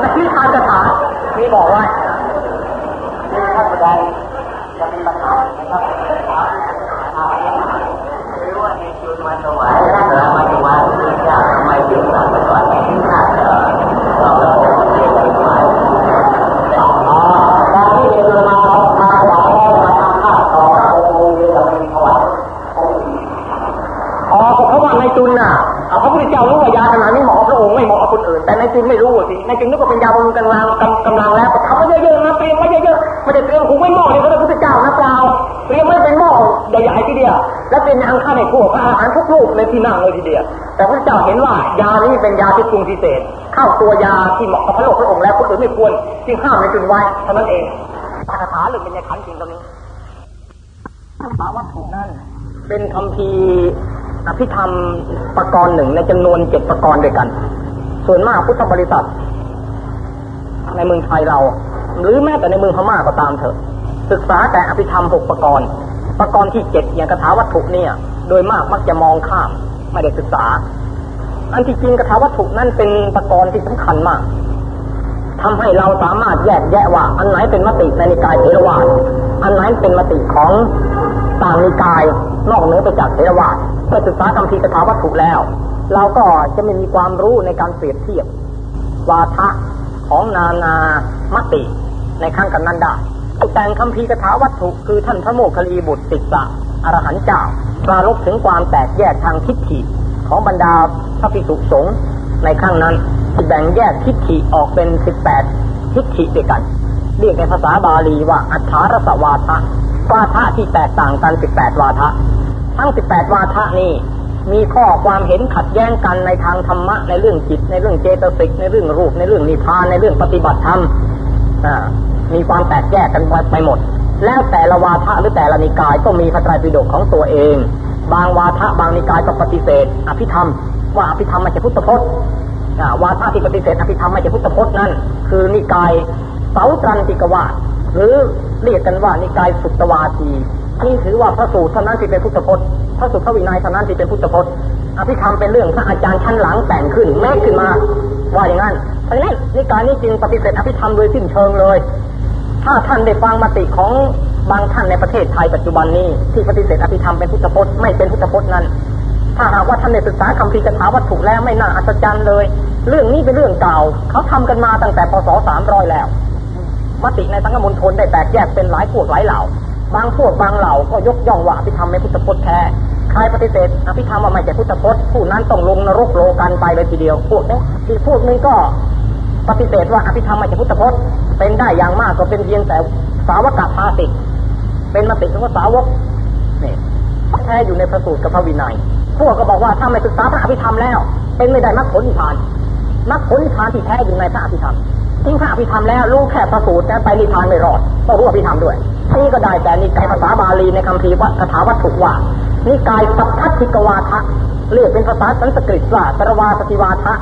ในที่ทานกระถามีบอกว้มีท่านใดจะมีปัญหานะครับคือว่ามีจุดมาถวายแล้วมาถวายพระเจ้าทำไมถึงมาถวายแห่งชาติเราเราเรียกว่าถวายอ๋อการที่เรียนมาถวายแล้วมาทำข้าวต่อองค์เดียวมีถวายองค์อื่น อ๋อเพราะว่าในจุนน่ะพระพุทธเจ้ารู้ว่ายาขนาดนี้เหมาะกับพระองค์ ไม่เหมาะกับคนอื่น แต่ในจุนไม่รู้สิในจุนนึกว่าเป็นยาบำรุงกำลังกำกำลังแล้วก็ทำมาเยอะๆนะเตรียมไว้เยอะๆไม่ได้เตรียมหุงไว้หม้อเดียวพระพุทธเจ้านะเปล่าเตรียมไว้เป็นหม้อใหญ่ๆทีเดียวแล้วเป็นยังข้าในพวกพระอาหารทุกลูกในที่นั่งเลยทีเดียวแต่พระเจ้าเห็นว่ายานี้เป็นยาที่ปรุงพิเศษ เข้าตัวยาที่เหมาะกับพระโลกพระองค์แล้วคนอื่นไม่ควรจึงห้ามในจุนไว้เท่านั้นเองคาถาหรือเป็นยาขันจริงตรงนี้สาวัตถุนั่นเป็นคำพีอภิธรรมประกรณ์หนึ่งในจำนวนเจ็ดประกรณ์ด้วยกัน ส่วนมากพุทธบริษัท ในเมืองไทยเรา หรือแม้แต่ในเมืองพม่าก็ตามเถอะ ศึกษาแต่อภิธรรมหกประกรณ์ประกรณ์ที่เจ็ดอย่างคาถาวัตถุเนี่ย โดยมากมักจะมองข้าม ไม่ได้ศึกษา อันที่จริงคาถาวัตถุนั่นเป็นประกรณ์ที่สำคัญมากทำให้เราสามารถแยกแยะว่า อันไหนเป็นมติในนิกายเทรวาสอันไหนเป็นมติของต่างนิกาย นอกเหนือไปจากเทรวาสเมื่อศึกษาคำพีคาถาวัตถุแล้ว เราก็จะไม่มีความรู้ในการเปรียบเทียบวาทะของนานามติในขั้งกันนั้นได้แต่งคำพีคาถาวัตถุคือท่านพระโมคคัลีบุตรติสสะอรหันต์เจ้าปรารบถึงความแตกแยกทางทิฏฐิของบรรดาพระภิกษุสงฆ์ในครั้งนั้นที่แบ่งแยกทิฏฐิออกเป็นสิบแปดทิฏฐิด้วยกัน เรียกในภาษาบาลีว่าอัฏฐารสวาทะวาทะที่แตกต่างกันสิบแปดวาทะ ทั้งสิบแปดวาทะนี้ มีข้อความเห็นขัดแย้งกันในทางธรรมะ ในเรื่องจิต ในเรื่องเจตสิกในเรื่องรูป ในเรื่องนิพพานในเรื่องปฏิบัติธรรมมีความแตกแยกกันไปหมด แล้วแต่ละวาทะหรือแต่ละนิกายก็มีพระไตรปิฎกของตัวเอง บางวาทะบางนิกายก็ปฏิเสธ อภิธรรม ว่าอภิธรรมไม่ใช่พุทธพจน์วาทะที่ปฏิเสธอภิธรรมไม่ใช่พุทธพจน์นั้น คือนิกายเสาตรันติกวา หรือเรียกกันว่านิกายสุตวาทีที่ถือว่าพระสูตรเท่านั้นที่เป็นพุทธพจน์พระสูตรวินัยเท่านั้นที่เป็นพุทธพจน์อภิธรรมเป็นเรื่องพระอาจารย์ชั้นหลังแต่งขึ้นแม้ขึ้นมา ว่าอย่างนั้นเพราะนั้นนิกายนี้จึงปฏิเสธอภิธรรมโดยสิ้นเชิงเลย ถ้าท่านได้ฟังมติของบางท่านในประเทศไทยปัจจุบันนี้ที่ปฏิเสธอภิธรรมเป็นพุทธพจน์ไม่เป็นพุทธพจน์นั้น ถ้าหากว่าท่านได้ศึกษาคำพีคาถาวัตถุแล้วไม่น่าอัศจรรย์เลย เรื่องนี้เป็นเรื่องเก่าเขาทำกันมาตั้งแต่พศสามร้อยแล้ว มติในสังฆมณฑลได้แตกแยกเป็นหลายพวกหลายเหล่า บางพวกบางเหล่าก็ยกย่องว่าอภิธรรมเป็นพุทธพจน์แท้ใครปฏิเสธอภิธรรมว่าไม่ใช่พุทธพจน์ผู้นั้นต้องลงนรกโลกันไปเลยทีเดียว พวกนี้ที่พวกนี้ก็ปฏิเสธว่าอภิธรรมไม่ใช่พุทธพจน์ เป็นได้อย่างมากก็เป็นเพียงแต่สาวกภาสิกเป็นมติของสาวกนี่แท้อยู่ในพระสูตรกับพระวินัย พวกก็บอกว่าถ้าไม่ศึกษาพระอภิธรรมแล้ว เป็นไม่ได้มรรคผลนิพพานมรรคผลนิพพานที่แท้อยู่ในพระอภิธรรม ทิ้งพระอภิธรรมแล้วรู้แค่พระสูตรแต่ไปนิพพานไม่รอดต้องรู้อภิธรรมด้วยนี่ก็ได้แต่นิกายภาษาบาลีในคำพีวัคาถาวัตถุว่านิกายสัพพัทธิกวาทะเรียกเป็นภาษาสันสกฤตว่าสรวาสติวาทะ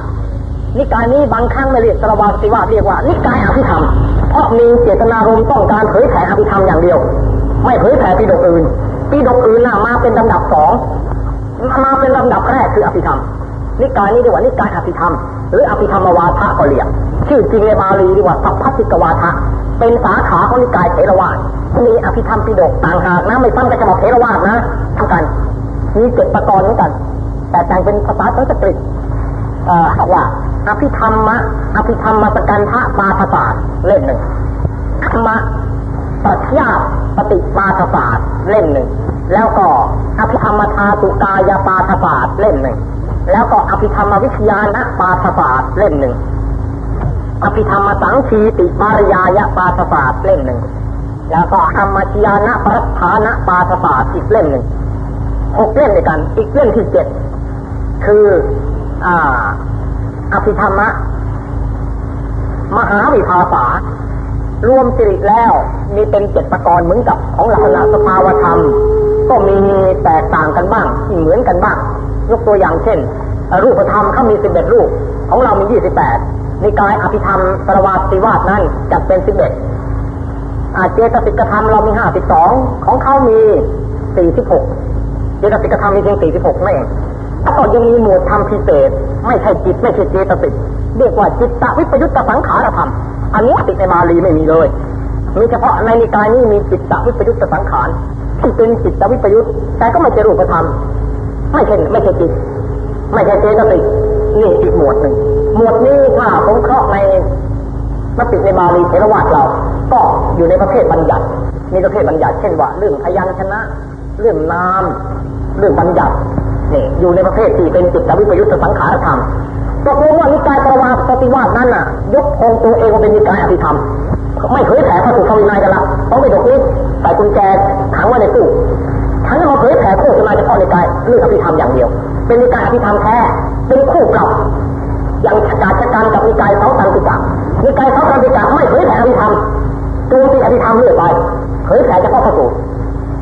นิกายนี้บางครั้งไม่เรียกสรวาสติวาเรียกว่า นิกายอภิธรรมเพราะมีเจตนารมณ์ต้องการเผยแผ่อภิธรรมอย่างเดียว ไม่เผยแผ่ปีดกอื่นปีดกอื่นน่ะมาเป็นลำดับสองมาเป็นลำดับแรกคืออภิธรรม นิกายนี้เรียกว่านิกายอภิธรรม หรืออภิธรรมวาทะก็เรียกชื่อจริงในบาลีเรียกว่าสัพพัทธิกวาทะเป็นสาขาของนิกายเทรวาสมีอภิธรรมปิฎกต่างหากนะไม่ซ้ำกับฉบับเทรวาสนะทั้งกันมีเจ็ดประกรณ์เหมือนกัน แต่แต่งเป็นภาษาสันสกฤตบอกว่าอภิธรรมะอภิธรรมสกันทะปาทศาสตร์เล่มหนึ่งธรรมะปรัชญาปฏิปาทศาสตร์เล่มหนึ่ง แล้วก็อภิธรรมธาตุกายปาทศาสตร์เล่มหนึ่ง แล้วก็อภิธรรมวิทยานะปาทศาสเล่มหนึ่ง อภิธรรมสังคีติปารยายะปาทศาสเล่มหนึ่ง แล้วก็ธรรมชยานะปรัฐานะปาทศาสอีกเล่มหนึ่งหกเล่มด้วยกัน อีกเล่มที่เจ็ดคืออ่าอภิธรรมะ มหาวิภาษารวมสิริแล้วมีเป็นเจ็ดประกรณ์เหมือนกับของหลักษณะสภาวธรรม ก็มีแตกต่างกันบ้างที่เหมือนกันบ้าง ยกตัวอย่างเช่น รูปธรรมเขามีสิบเอ็ดรูป ของเรามียี่สิบแปดนิกายอภิธรรมสรวาติวาสนั้นจัดเป็นสิบเอ็ดเจตสิกธรรมเรามีห้าสิบสองของเขามีสี่สิบหกเจตสิกธรรมมีเพียงสี่สิบหกนั่นเองแล้วก็ยังมีหมวดธรรมพิเศษ ไม่ใช่จิตไม่ใช่เจตสิกเรียกว่าจิตตวิปยุตตสังขารธรรม อันนี้ติดในมาลีไม่มีเลยมีเฉพาะในนิกายนี้มีจิตตวิปยุตตสังขารที่เป็นจิตวิปยุตแต่ก็ไม่ใช่รูปธรรม ไม่ใช่ไม่ใช่จิตไม่ใช่เจตสิกนี่อีกหมวดหนึ่งหมวดนี้ถ้าสงเคราะห์ในมติในบาลีเทรวาสเรา ก็อยู่ในประเภทบัญญัติ มีประเภทบัญญัติเช่นว่าเรื่องพยัญชนะ เรื่องนาม เรื่องบัญญัตินี่อยู่ในประเภทที่เป็นจิตวิปยุตสังขารธรรมตกลงว่านิกายประวาสติวาสนั้นน่ะ ยกองตัวเองว่าเป็นนิกายอภิธรรม ไม่เผยแผ่พระสุภาวินัยกันละต้องไปดกนี้ใส่กุญแจขังไว้ในตู้ ฉันจะมาเผยแผ่โฆษณาเฉพาะในกายเรื่องอภิธรรมอย่างเดียว เป็นนิกายอภิธรรมแท้เป็นคู่ปรับอย่างกาชการกับนิกายเสาตันติกะนิกายเสาตันติกะไม่เผยแผ่อภิธรรมโจมตีอภิธรรมเรื่อยไปเผยแผ่เฉพาะพระสูตร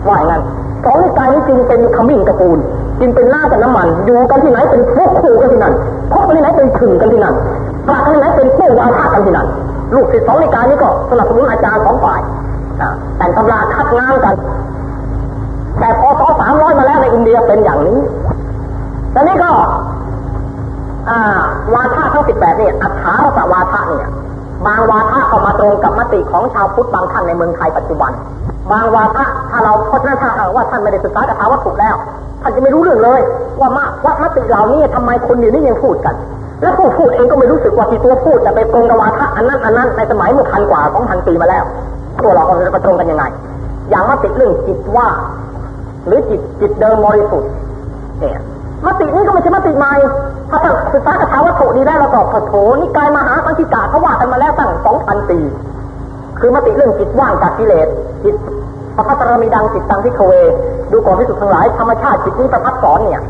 ว่าอย่างนั้นสองนิกายนี้จึงเป็นขมิ้นตระกูลจึงเป็นหน้ากับน้ำมันอยู่กันที่ไหนเป็นพวกคู่กันที่นั่นพบกันที่ไหนเป็นขึงกันที่นั่นปรากันที่ไหนเป็นคู่วาทะกันที่นั่นลูกศิษย์สองนิกายนี้ก็สนับสนุนอาจารย์สองฝ่ายแต่งตำราคัดงานกัน แต่พอสอสามร้อยมาแล้วในอินเดียเป็นอย่างนี้ตอนนี้ก็วาทะทั้งสิบแปดนี่อัฏฐารสวาทะเนี่ย บางวาทะก็มาตรงกับมติของชาวพุทธบางท่านในเมืองไทยปัจจุบัน บางวาทะถ้าเราพราะฉะนั้นถ้าว่าท่านไม่ได้ศึกษากถาวัตถุแล้วท่านจะไม่รู้เรื่องเลย ว่ามาว่ามติเหล่านี้ทำไมคนอยู่นี่ยังพูดกัน แล้วผู้พูดเองก็ไม่รู้สึกว่าที่ตัวพูดจะไปตรงกับวาทะอันนั้นอันนั้นในสมัยเมื่อพันกว่าสองพันปีมาแล้วตัวเราจะไปตรงกันยังไง อย่างมติเรื่องจิตว่า หรือจิตจิตเดิมบริสุทธิ์เนี่ยมตินี้ก็ไม่ใช่มติใหม่ถ้าท่านศึกษากถาวัตถุนี้ได้เราตอบโถนี่กายมหาสังคิกาเขาว่ากันมาแล้วตั้งสองพันปี คือมติเรื่องจิตว่างจากกิเลสจิตประพัตรมีดังจิตตังที่เวดูก่อนพิสุทธ์ทั้งหลายธรรมชาติจิตนี้ประพัดสอนเนี่ย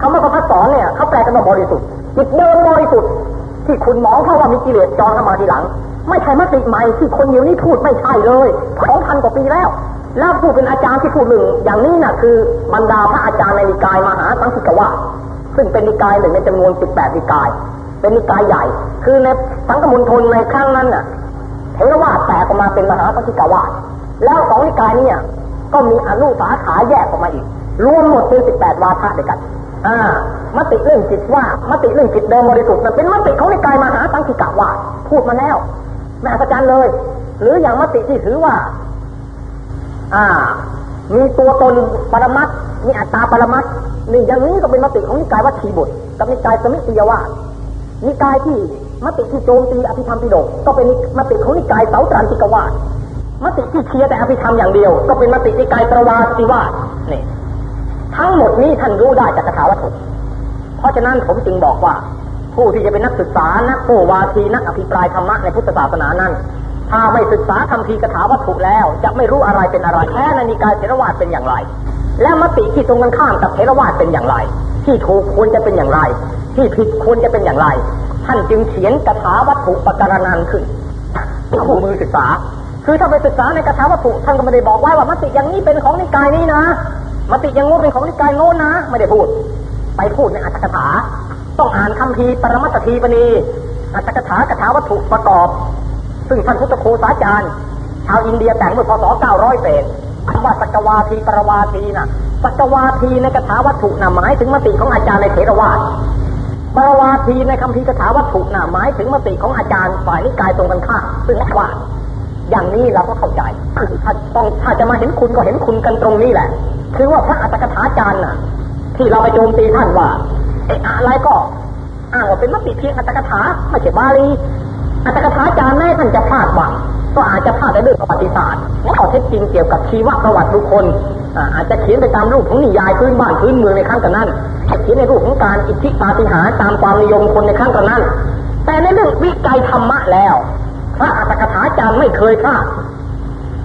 คำว่าประพัดสอนเนี่ยเขาแปลกันว่าบริสุทธิ์จิตเดิมบริสุทธิ์ที่คุณมองเขาว่ามีกิเลสจองเข้ามาทีหลัง ไม่ใช่มติใหม่ที่คนเดียวนี้พูดไม่ใช่เลยสองพันกว่าปีแล้ว แล้วผู้เป็นอาจารย์ที่พูดหนึ่ง อย่างนี้น่ะคือบรรดาพระอาจารย์ในนิกายมหาสังคิกวาซึ่งเป็นนิกายหนึ่งในจำนวนสิบแปดนิกาย เป็นนิกายใหญ่ คือในสังกมลทนในครั้งนั้นน่ะเทรวาสแตกออกมาเป็นมหาสังคิกวาแล้วสองนิกายนี้ก็มีอนุสาขาแยกออกมาอีก รวมหมดเป็นสิบแปดวาทะด้วยกันอ่ามติเรื่องจิตว่ามติเรื่องจิตเดิมบริสุทธิ์เป็นมติของนิกายมหาสังคิกวาพูดมาแล้วแม่อาจารย์เลย หรืออย่างมติที่ถือว่า อ่า มีตัวตนปรมัตมีอัตตาปรมัตนี่อย่างนี้ก็เป็นมติของนิกายวัตถีบุตรกับนิกายสมิติยวาสนิกายที่มติที่โจมตีอภิธรรมปิฎกก็เป็นมติของนิกายเสาตรันติกวาสมติที่เชียร์แต่อภิธรรมอย่างเดียว ก็เป็นมตินิกายตรวาสิวาสนี่ทั้งหมดนี้ท่านรู้ได้จากคาถาวัตถุ เพราะฉะนั้นผมจึงบอกว่า ผู้ที่จะเป็นนักศึกษา นักโอวาที นักอภิปรายธรรมะในพุทธศาสนานั้น ถ้าไม่ศึกษาคำพีกถาวัตถุแล้ว จะไม่รู้อะไรเป็นอะไรแท้ในนิกายเทรวาสเป็นอย่างไร และมติที่ตรงกันข้ามกับเทรวาสเป็นอย่างไร ที่ถูกควรจะเป็นอย่างไร ที่ผิดควรจะเป็นอย่างไร ท่านจึงเขียนกถาวัตถุปการนันขึ้นคู่มือศึกษา คือถ้าไปศึกษาในกถาวัตถุท่านก็ไม่ได้บอกไว้ว่ามติอย่างนี้เป็นของนิกายนี้นะมติอย่างโน้เป็นของนิกายโน้นนะ ไม่ได้พูด ไปพูดในอัตถกถา ต้องอ่านคำพีปรมัตถีปณีอัตถกถากถาวัตถุประกอบ ซึ่งท่านพุทธโคสาจารย์ ชาวอินเดียแต่งเมื่อพศ 900เศษคำว่าสักวาทีปรวาทีนะสักวาทีในคาถาวัตถุน่ะหมายถึงมติของอาจารย์ในเถรวาทปรวาทีในคำพีคาถาวัตถุน่ะหมายถึงมติของอาจารย์ฝ่ายนิกายตรงกันข้ามซึ่งว่าอย่างนี้เราก็เข้าใจถ้าต้องถ้าจะมาเห็นคุณก็เห็นคุณกันตรงนี้แหละ คือว่าพระอัตถกถาจารย์น่ะ ที่เราไปโจมตีท่านว่าไอ้อะไรก็อ้างว่าเป็นมติเพียงอัตถกถาไม่ใช่บาลี อัตถกถาจารย์แม่ท่านจะพลาดบ้างก็อาจจะพลาดในเรื่องประวัติศาสตร์และข้อเท็จจริงเกี่ยวกับชีวประวัติบุคคลอาจจะเขียนไปตามรูปของนิยายพื้นบ้านพื้นเมืองในครั้งกันนั้นเขียนในรูปของการอิทธิปาฏิหาริย์ตามความนิยมคนในครั้งกันนั้น แต่ในเรื่องวิจัยธรรมะแล้ว พระอัตถกถาจารย์ไม่เคยพลาด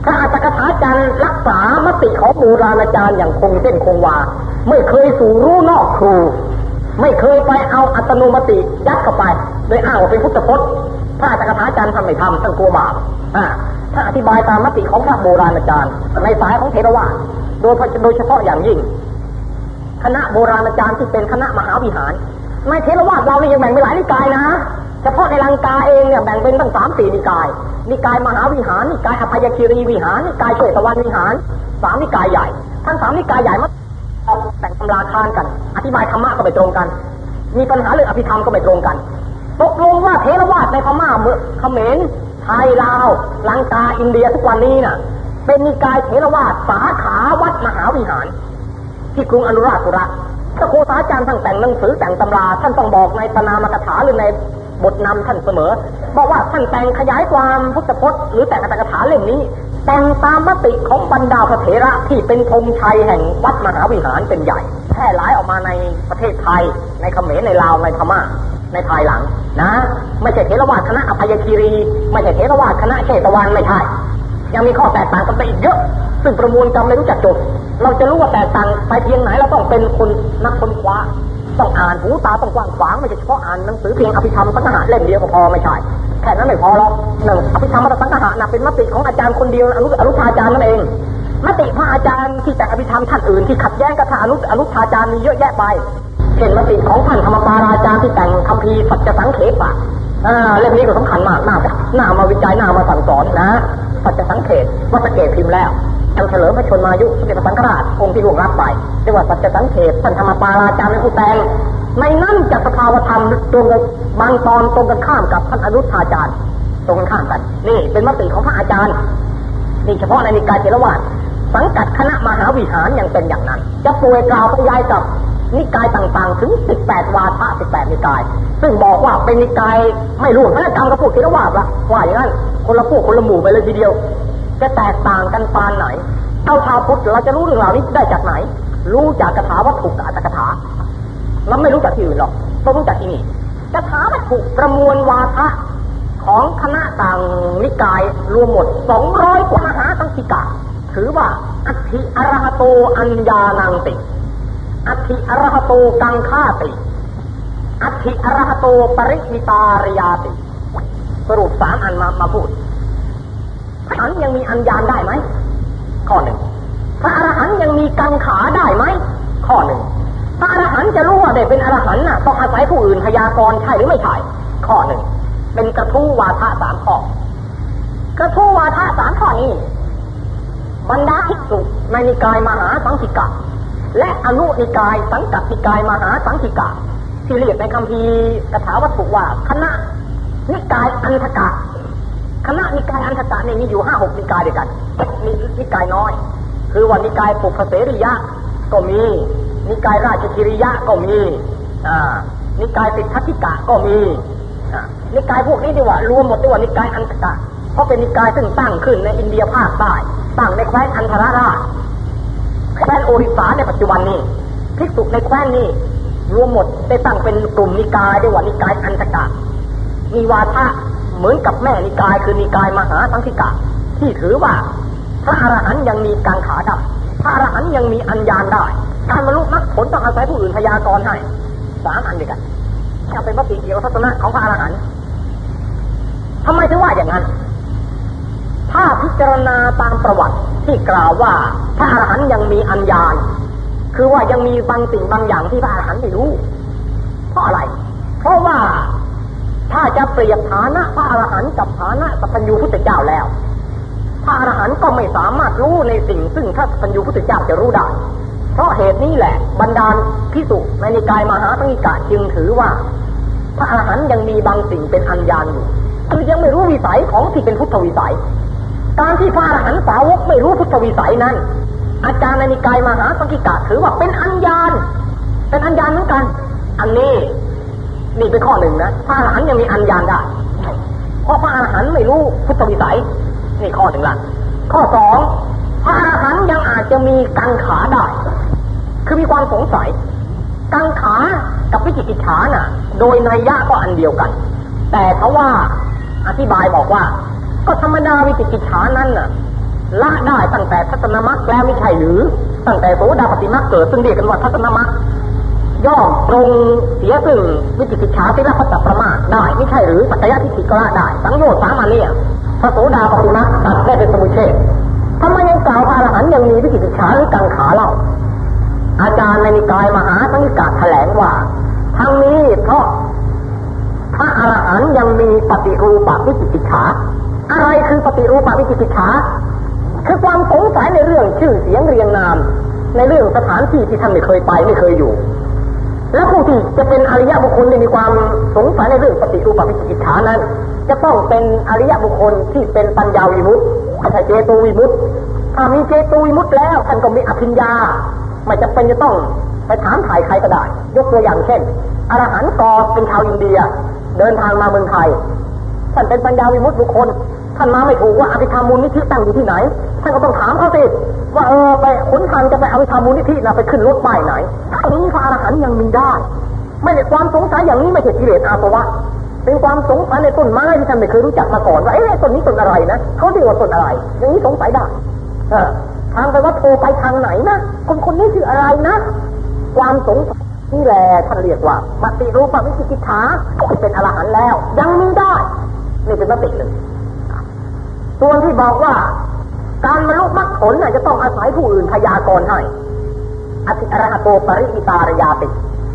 พระอัตถกถาจารย์รักษามติของโบราณอาจารย์อย่างคงเส้นคงวา ไม่เคยสู่รู้นอกครู ไม่เคยไปเอาอัตโนมติยัดเข้าไป โดยอ้างว่าเป็นพุทธพจน์ พระอัตถกถาจารย์ทำไม่ทำท่านกลัวบาปถ้าอธิบายตามมติของพระโบราณอาจารย์ ในสายของเทรวาโดยโดยเฉพาะอย่างยิ่ง คณะโบราณอาจารย์ที่เป็นคณะมหาวิหารในเทรวาเรานี่ยังแบ่งเป็นหลายนิกายนะเฉพาะในลังกาเองเนี่ยแบ่งเป็นตั้งสามสี่นิกาย นิกายมหาวิหาร นิกายอภัยคีรีวิหาร นิกายเชตวันวิหาร สามนิกายใหญ่ ทั้งสามนิกายใหญ่มาแต่งตำราคานกัน อธิบายธรรมะก็ไม่ตรงกัน มีปัญหาเรื่องอภิธรรมก็ไม่ตรงกัน ตกลงว่าเทรวาสในพม่าเมืองเขมรไทยลาวลังกาอินเดียทุกวันนี้น่ะ เป็นนิกายเทรวาสสาขาวัดมหาวิหาร ที่กรุงอนุราชสุระถ้าโคสาจารย์ท่านแต่งหนังสือแต่งตำรา ท่านต้องบอกในตนามกถาหรือในบทนำท่านเสมอ บอกว่าท่านแต่งขยายความพุทธพจน์หรือแต่งอัตถกถาเล่มนี้ แต่งตามมติของบรรดาพระเถระที่เป็นธงชัยแห่งวัดมหาวิหารเป็นใหญ่แพร่หลายออกมาในประเทศไทยในเขมรในลาวในพม่า ในภายหลังนะ ไม่ใช่เทรวาสคณะอภัยคีรี ไม่ใช่เทรวาสคณะเชตวันไม่ใช่ ยังมีข้อแตกต่างกันไปอีกเยอะ ซึ่งประมวลจำไม่รู้จักจบ เราจะรู้ว่าแตกต่างไปเพียงไหนเราต้องเป็นคนนักค้นคว้า ต้องอ่านหูตาต้องกว้างขวางไม่ใช่เฉพาะอ่านหนังสือเพียงอภิธรรมสังหะเล่มเดียวก็พอไม่ใช่แค่นั้นไม่พอหรอกหนึ่งอภิธรรมสังหะนะเป็นมติของอาจารย์คนเดียวอนุอนุชาจารย์นั่นเองมติพระอาจารย์ที่แต่อภิธรรมท่านอื่นที่ขัดแย้งกับท่านอนุอนุชาจารย์มีเยอะแยะไป เช่นมติของท่านธรรมปาราจารย์ที่แต่งคัมภีร์สัจสังเขปะอ่าเล่มนี้ก็สำคัญมากน่าหน่ามาวิจัยหน่ามาสั่งสอนนะสัจสังเขปวัตเกตพิมพ์แล้วท่านเฉลิมพระชนมายุสมเด็จพระสังฆราชองค์ที่ล่วงลับไปเรียกว่าสัจสังเขปท่านธรรมปาราจารย์เป็นผู้แต่งในนั้นจักสภาวธรรมตรงบบางตอนตรงกันข้ามกับท่านอนุชาจารย์ ตรงกันข้ามกัน นี่เป็นมติของพระอาจารย์นี่เฉพาะในนิกายเทรวาสสังกัดคณะมหาวิหารยังเป็นอย่างนั้น จะป่วยกล่าวบรรยายกับ นิกายต่างๆ ถึง 18 วาทะ18 นิกาย ซึ่งบอกว่าเป็นนิกายไม่รู้พระกรรมกับพวกเทรวาสละว่าอย่างนั้นคนละพวกคนละหมู่ไปเลยทีเดียว จะแตกต่างกันปานไหนเท่าชาวพุทธเราจะรู้เรื่องราวนี้ได้จากไหน รู้จากคาถาวัตถุกับอัตถกถาเราไม่รู้จากที่อื่นหรอกต้องรู้จากที่นี่คาถาวัตถุประมวลวาทะของคณะต่างนิกายรวมหมด 200 กว่ามหาสังคิกาถือว่าอัติอรหโตอัญญานังติ อัติอรหโตกังฆาติ อัติอรหโตปริมิตารยาติ สรุปสามอันมามาพูดพระอรหันยังมีอัญญาณได้ไหม ข้อหนึ่ง พระอรหันยังมีกังขาได้ไหม ข้อหนึ่ง พระอรหันจะรู้ว่าได้เป็นอรหันต์น่ะต้องอาศัยผู้อื่นพยากรณ์ใช่หรือไม่ใช่ ข้อหนึ่ง เป็นกระทู้วาทะสามข้อ กระทู้วาทะสามข้อนี้บรรดาภิกษุในนิกายมหาสังคิกะ และอนุนิกายสังกัดนิกายมหาสังคิกะที่เรียกในคำพีกถาวัตถุว่าคณะนิกายอันธกะคณะนิกายอันธกะเนี่ยมีอยู่ห้าหกนิกายด้วยกันนินิกายน้อย คือว่านิกายปุพเสริยะก็มี นิกายราชกิริยะก็มีนิกายติทัติกะก็มีนิกายพวกนี้ดีว่ารวมหมดดีว่านิกายอันตกะ เพราะเป็นนิกายซึ่งตั้งขึ้นในอินเดียภาคใต้ตั้งในแคว้นอันธราราช แคว้นโอริสาในปัจจุบันนี้ภิกษุในแคว้นนี้รวมหมดได้ตั้งเป็นกลุ่มนิกายดีว่านิกายอันตกะ มีวาทะเหมือนกับแม่นิกายคือนิกายมหาสังคิกะ ที่ถือว่าพระอรหันยังมีกังขาดับพระอรหันยังมีอัญญาณได้ การบรรลุมรรคผลต้องอาศัยผู้อื่นพยากรณ์ให้สามอันด้วยกันจะเป็นมติเกี่ยวทัศนะของพระอรหันต์ทำไมถึงว่าอย่างนั้น ถ้าพิจารณาตามประวัติที่กล่าวว่าพระอรหันต์ยังมีอัญญาณ คือว่ายังมีบางสิ่งบางอย่างที่พระอรหันต์ไม่รู้ เพราะอะไร เพราะว่าถ้าจะเปรียบฐานะพระอรหันต์กับฐานะสัพพัญญูพุทธเจ้าแล้ว พระอรหันต์ก็ไม่สามารถรู้ในสิ่ง ซึ่งถ้าสัพพัญญูพุทธเจ้าจะรู้ได้ เพราะเหตุนี้แหละ บรรดาพิสุในนิกายมหาสังกิกาจึงถือว่า พระอรหันต์ยังมีบางสิ่งเป็นอัญญาณอยู่ คือยังไม่รู้วิสัยของที่เป็นพุทธวิสัย การที่พระอรหันต์สาวกไม่รู้พุทธวิสัยนั้น อาจารย์ในนิกายมหาสังกิกาถือว่าเป็นอัญญาณเป็นอัญญาณเหมือนกัน อันนี้นี่เป็นข้อหนึ่งนะพระอรหันต์ยังมีอัญญาณได้เพราะพระอรหันต์ไม่รู้พุทธวิสัยนี่ข้อหนึ่งละข้อสองพระอรหันต์ยังอาจจะมีกังขาได้ คือมีความสงสัย กังขากับวิจิกิจฉาน่ะ โดยนัยยะก็อันเดียวกัน แต่เพราะว่าอธิบายบอกว่า ก็ธรรมดาวิจิกิจฉานั้นน่ะ ละได้ตั้งแต่ทัศนมรรคแล้วไม่ใช่หรือ ตั้งแต่โสดาปฏิมรรคเกิดซึ่งเรียกกันว่าทัศนมรรคย่อมตรงเสียซึ่งวิจิกิจฉาที่ละพัตประมาทได้ไม่ใช่หรือปัจจัยทิฏฐิก็ละได้สังโยชน์สามาเนี่ยพระโสดาปฏิมรรคตัดได้เป็นสมุเชษทำไมยังกล่าวพระอรหันต์ยังมีวิจิกิจฉาหรือกังขาเล่าอาจารย์ในนิกายมหาสังกิกาแถลงว่าทั้งนี้เพราะพระอรหันต์ยังมีปฏิรูปวิจิกิจฉา อะไรคือปฏิรูปวิจิกิจฉาคือความสงสัยในเรื่องชื่อเสียงเรียงนาม ในเรื่องสถานที่ที่ท่านไม่เคยไปไม่เคยอยู่ และผู้ที่จะเป็นอริยบุคคลที่มีความสงสัยในเรื่องปฏิรูปวิจิกิจฉานั้น จะต้องเป็นอริยบุคคลที่เป็นปัญญาวิมุตติไม่ใช่เจโตวิมุตติถ้ามีเจโตวิมุตติแล้วท่านก็มีอภิญญา ไม่จำเป็นจะต้องไปถามถ่ายใครก็ได้ ยกตัวอย่างเช่นอรหันต์กอเป็นชาวอินเดีย เดินทางมาเมืองไทย ท่านเป็นปัญญาวิมุตติบุคคลท่านมาไม่ถูกว่าอภิธรรมมูลนิธิตั้งอยู่ที่ไหน ท่านก็ต้องถามเขาสิว่าเออไปหนทางจะไปอภิธรรมมูลนิธินะไปขึ้นรถป้ายไหนตรงนี้พระอรหันต์ยังมีได้ ไม่ได้ความสงสัยอย่างนี้ไม่ใช่กิเลสอาสวะ เป็นความสงสัยในต้นไม้ที่ท่านไม่เคยรู้จักมาก่อนว่าเอ๊ะต้นนี้ต้นอะไรนะเขาเรียกว่าต้นอะไร อย่างนี้สงสัยได้ทางไปว่าโทรไปทางไหนนะคนคนนี้ชื่ออะไรนะ ความสงสัยนี่แหละท่านเรียกว่าปฏิรูปวิจิกิจฉาเป็นอรหันต์แล้ว ยังมีได้ นี่เป็นมติหนึ่งส่วนที่บอกว่า การบรรลุมรรคผลเนี่ยจะต้องอาศัยผู้อื่นพยากรณ์ให้อธิอรหโตปริอิตารยาติ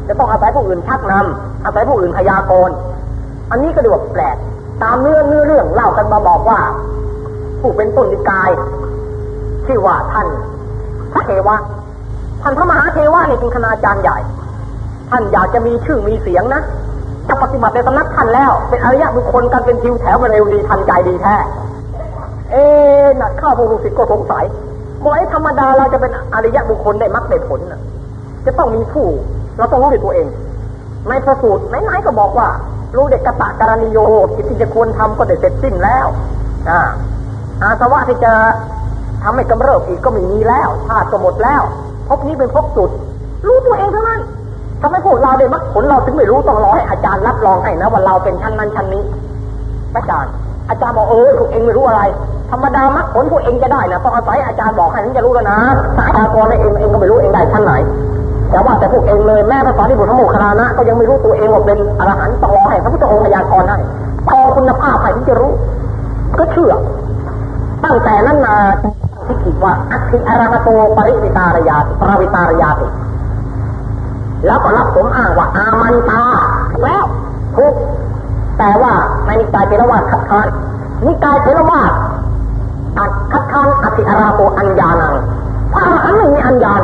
จะต้องอาศัยผู้อื่นชักนำอาศัยผู้อื่นพยากรณ์อันนี้ก็ดูแปลก ตามเนื้อเนื้อเรื่องเล่ากันมาบอกว่า ผู้เป็นต้นนิกายชื่อว่าท่านพระเทวะท่านพระมหาเทวะเนี่ยเป็นคณาจารย์ใหญ่ ท่านอยากจะมีชื่อมีเสียงนะ จะปฏิบัติในสำนักท่านแล้ว เป็นอริยบุคคลกันเป็นทิวแถวมาเร็วดีทันใจดีแท้ เอ๊นักข้าวพวกลูกศิษย์ก็สงสัยบอกไอ้ธรรมดาเราจะเป็นอริยบุคคลได้มรรคได้ผลนะจะต้องมีผู้ เราต้องรู้ด้วยตัวเอง ในพระสูตรไหนๆก็บอกว่า รู้เด็กกะตะการณิโยกิจที่จะควรทำก็ได้เสร็จสิ้นแล้วอ่าอาสวะที่จะทำให้กำเริบอีกก็ไม่มีแล้วชาติก็หมดแล้วพบนี้เป็นพบสุด รู้ตัวเองเท่านั้น ทำไมพวกเราได้มรรคผลเราถึงไม่รู้ต้องรอให้อาจารย์รับรองให้นะว่าเราเป็นชั้นนั้นชั้นนี้อาจารย์ อาจารย์บอกเออพวกเองไม่รู้อะไร ธรรมดามรรคผลพวกเองจะได้นะต้องอาศัยอาจารย์บอกให้ถึงจะรู้แล้วนะถ้าอาจารย์กเองเองก็ไม่รู้เองได้ชั้นไหนแต่ว่าแต่พวกเองเลยแม่พระสารีบุตรทั้งหมดคณะนะก็ยังไม่รู้ตัวเองว่าเป็นอรหันต์ต้องรอให้พระพุทธองค์พยากรณ์ให้พอคุณภาพไปถึงจะรู้ ก็เชื่อ ตั้งแต่นั้นมาที่คิดว่าอัคคิอารหโตปริวิตารยาติปรวิตารยาติ แล้วก็รับผมอ้างว่าอามันตาแล้วทุกแต่ว่าในนิกายเทรวาสคัดค้านนิกายเทรวาสอัดคัดค้านอธิอาราโตอัญญาณังพระอรหันต์ไม่มีอัญญาณ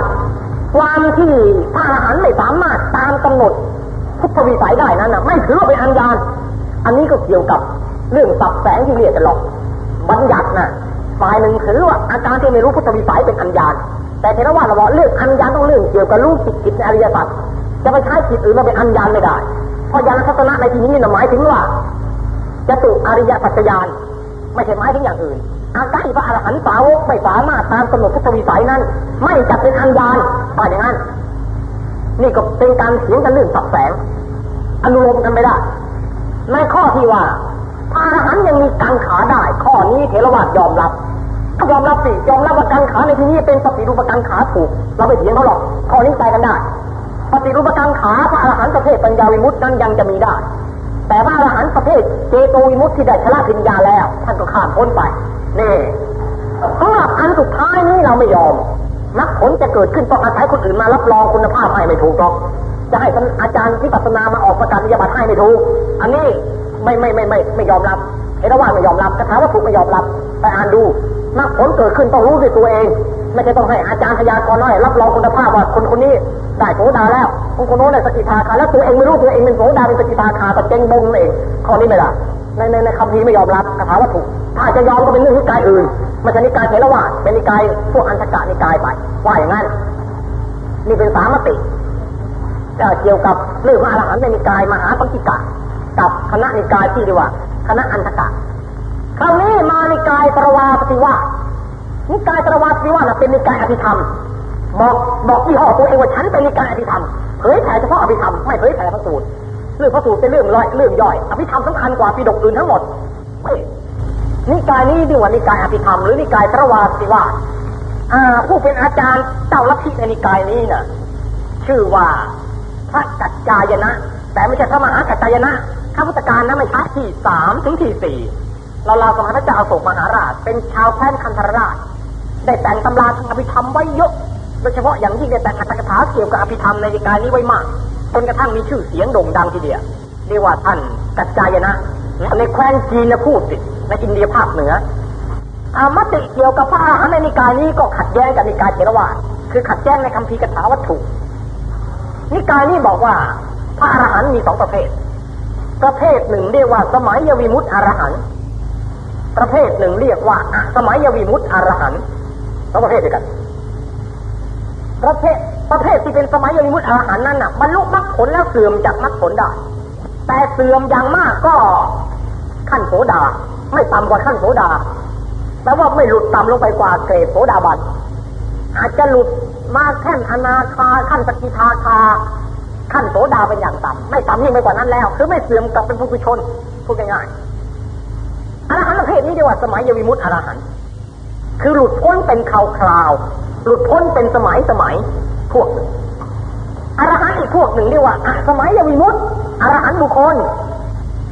ความที่พระอรหันต์ไม่สามารถตามกำหนดพุทธวิสัยได้นั้นนะไม่ถือว่าเป็นอัญญาณอันนี้ก็เกี่ยวกับเรื่องสับแสงที่เรียกกันหรอกบัญญัตินะฝ่ายหนึ่งถือว่าอาจารที่ไม่รู้พุทธวิสัยเป็นอัญญาณแต่เทรวาสเราบอกเรื่องอัญญาณต้องเรื่องเกี่ยวกับรูปจิตจิตในอริยสัจ จะไปใช้จิตอื่นมาเป็นอัญญาณไม่ได้ เพราะญาณทัศนะในที่นี้นะหมายถึงว่าจะตุอริยสัจญาณไม่ใช่หมายถึงอย่างอื่นอาการพระอรหันต์สาวกไม่สามารถตามกำหนดพุทธวิสัยนั้น ไม่จัดเป็นอัญญาณว่าอย่างนั้น นี่ก็เป็นการเถียงกันเรื่องสับแสงอนุโลมกันไม่ได้ ในข้อที่ว่าพระอรหันต์ยังมีกังขาได้ ข้อนี้เทรวาสยอมรับยอมรับสิยอมรับว่ากังขาในที่นี้เป็นปฏิรูปกังขาถูก เราไม่เถียงเขาหรอกข้อนี้ใจกันได้ ปฏิรูปกังขาพระอรหันต์ประเภทปัญญาวิมุตตินั้นยังจะมีได้ แต่พระอรหันต์ประเภทเจโตวิมุตติที่ได้ชละพิญญาแล้ว ท่านก็ข้ามพ้นไปนี่สำหรับอันสุดท้ายนี้เราไม่ยอม นักผลจะเกิดขึ้นต้องอาศัยคนอื่นมารับรองคุณภาพให้ไม่ถูกหรอกจะให้ท่านอาจารย์ที่ปัสนามาออกประกาศนิยบัตรให้ไม่ถูกอันนี้ไม่ไม่ไม่ไม่ไม่ยอมรับเอราว่าไม่ยอมรับคาถาวัตถุไม่ยอมรับไปอ่านดูนักผลเกิดขึ้นต้องรู้ด้วยตัวเอง ไม่ใช่ต้องให้อาจารย์พยากรณ์ให้รับรองคุณภาพว่าคนคนนี้ได้โสดาแล้วคนคนโน้นได้สกิทาคาแล้วตัวเองไม่รู้ตัวเองเป็นโสดาเป็นสกิทาคาแต่เจงบงเองข้อนี้ไม่ได้ในในในคำพีไม่ยอมรับคาถาวัตถุถ้าจะยอมก็เป็นเรื่องนิกายอื่นไม่ใช่นิกายเทรวาเป็นนิกายพวกอันธกะนิกายไปว่าอย่างนั้นนี่เป็นสามมติเกี่ยวกับเรื่องพระอรหันต์ในนิกายมหาปัญจิกะกับคณะนิกายที่เรียกว่า คณะอันธกะคราวนี้มานิกายตรวาปฏิวาส นิกายตรวาปฏิวาสเป็นนิกายอภิธรรม บอกบอกที่ห่อตัวเองว่าฉันเป็นนิกายอภิธรรมเผยแผ่เฉพาะอภิธรรมไม่เผยแผ่พระสูตรเรื่องพระสูตรเป็นเรื่องย่อยเรื่องย่อยอภิธรรมสำคัญกว่าปีดกอื่นทั้งหมดนิกายนี้ดีกว่านิกายอภิธรรมหรือนิกายตรวาปฏิวาสอ่าผู้เป็นอาจารย์เจ้าลัทธิในนิกายนี้น่ะ ชื่อว่าพระกัจจายนะ แต่ไม่ใช่พระมหากัจจายนะข้าพุทธการนะไม่ใช่ที่สามถึงที่สี่เราลาสมัยพระเจ้าอโศกมหาราช เป็นชาวแคว้นคันธราช ได้แต่งตำราทางอภิธรรมไว้เยอะโดยเฉพาะอย่างยิ่งได้แต่งอัตถกถาเกี่ยวกับอภิธรรมในนิกายนี้ไว้มากจนกระทั่งมีชื่อเสียงโด่งดังทีเดียวเรียกว่าท่านกัจจายนะ ในแคว้นจีนนะพูดสิในอินเดียภาคเหนืออามติเกี่ยวกับพระอรหันต์ในนิกายนี้ก็ขัดแย้งกับนิกายเทรวาสคือขัดแย้งในคำพีกถาวัตถุ นิกายนี้บอกว่าพระอรหันต์มีสองประเภท ประเภทหนึ่งเรียกว่า สมัยยวิมุตติอรหันต์ประเภทหนึ่งเรียกว่า สมัยยวิมุตติอรหันต์ สองประเภทเดียวกัน ประเภทประเภทที่เป็นสมัยยวิมุตติอรหันต์นั้นน่ะบรรลุมรรคผลแล้วเสื่อมจากมรรคผลได้ แต่เสื่อมอย่างมากก็ขั้นโสดา ไม่ต่ำกว่าขั้นโสดาแต่ว่าไม่หลุดต่ำลงไปกว่าเกรดโสดาบันอาจจะหลุดมาแค่นอนาคาขั้นสกิทาคาขั้นโสดาเป็นอย่างต่ำไม่ต่ำยิ่งไปกว่านั้นแล้ว คือไม่เสื่อมกลับเป็นผู้ชนพูดง่ายๆอรหันต์ประเภทนี้เรียกว่าสมัยยวิมุตติอรหันต์ คือหลุดพ้นเป็นคราวคราว หลุดพ้นเป็นสมัยสมัยพวกอรหันต์อีกพวกหนึ่งเรียกว่าอสมัยยวิมุตอรหันต์บุคคล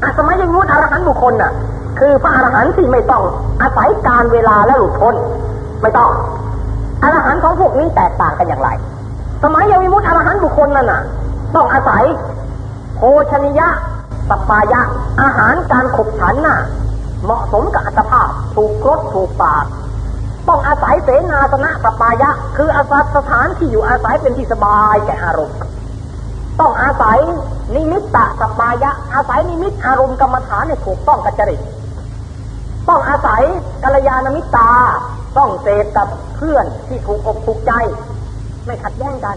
อสมัยยวิมุตอรหันต์บุคคลน่ะ คือพระอรหันต์ที่ไม่ต้องอาศัยการเวลาและหลุดพ้น ไม่ต้องอรหันต์ของพวกนี้แตกต่างกันอย่างไร สมัยยวิมุตอรหันต์บุคคลนั่นน่ะ ต้องอาศัยโภชนิยะสปายะ อาหารการขบฉันน่ะ เหมาะสมกับอัตภาพถูกรสถูกปาก ต้องอาศัยเสนาสนะสปายะ คืออาศัยสถานที่อยู่อาศัยเป็นที่สบายแก่อารมณ์ ต้องอาศัยนิมิตตสปายะ อาศัยนิมิตอารมณ์กรรมฐานให้ถูกต้องกับจริตต้องอาศัยกัลยาณมิตตา ต้องเสพกับเพื่อนที่ถูกอกถูกใจ ไม่ขัดแย้งกัน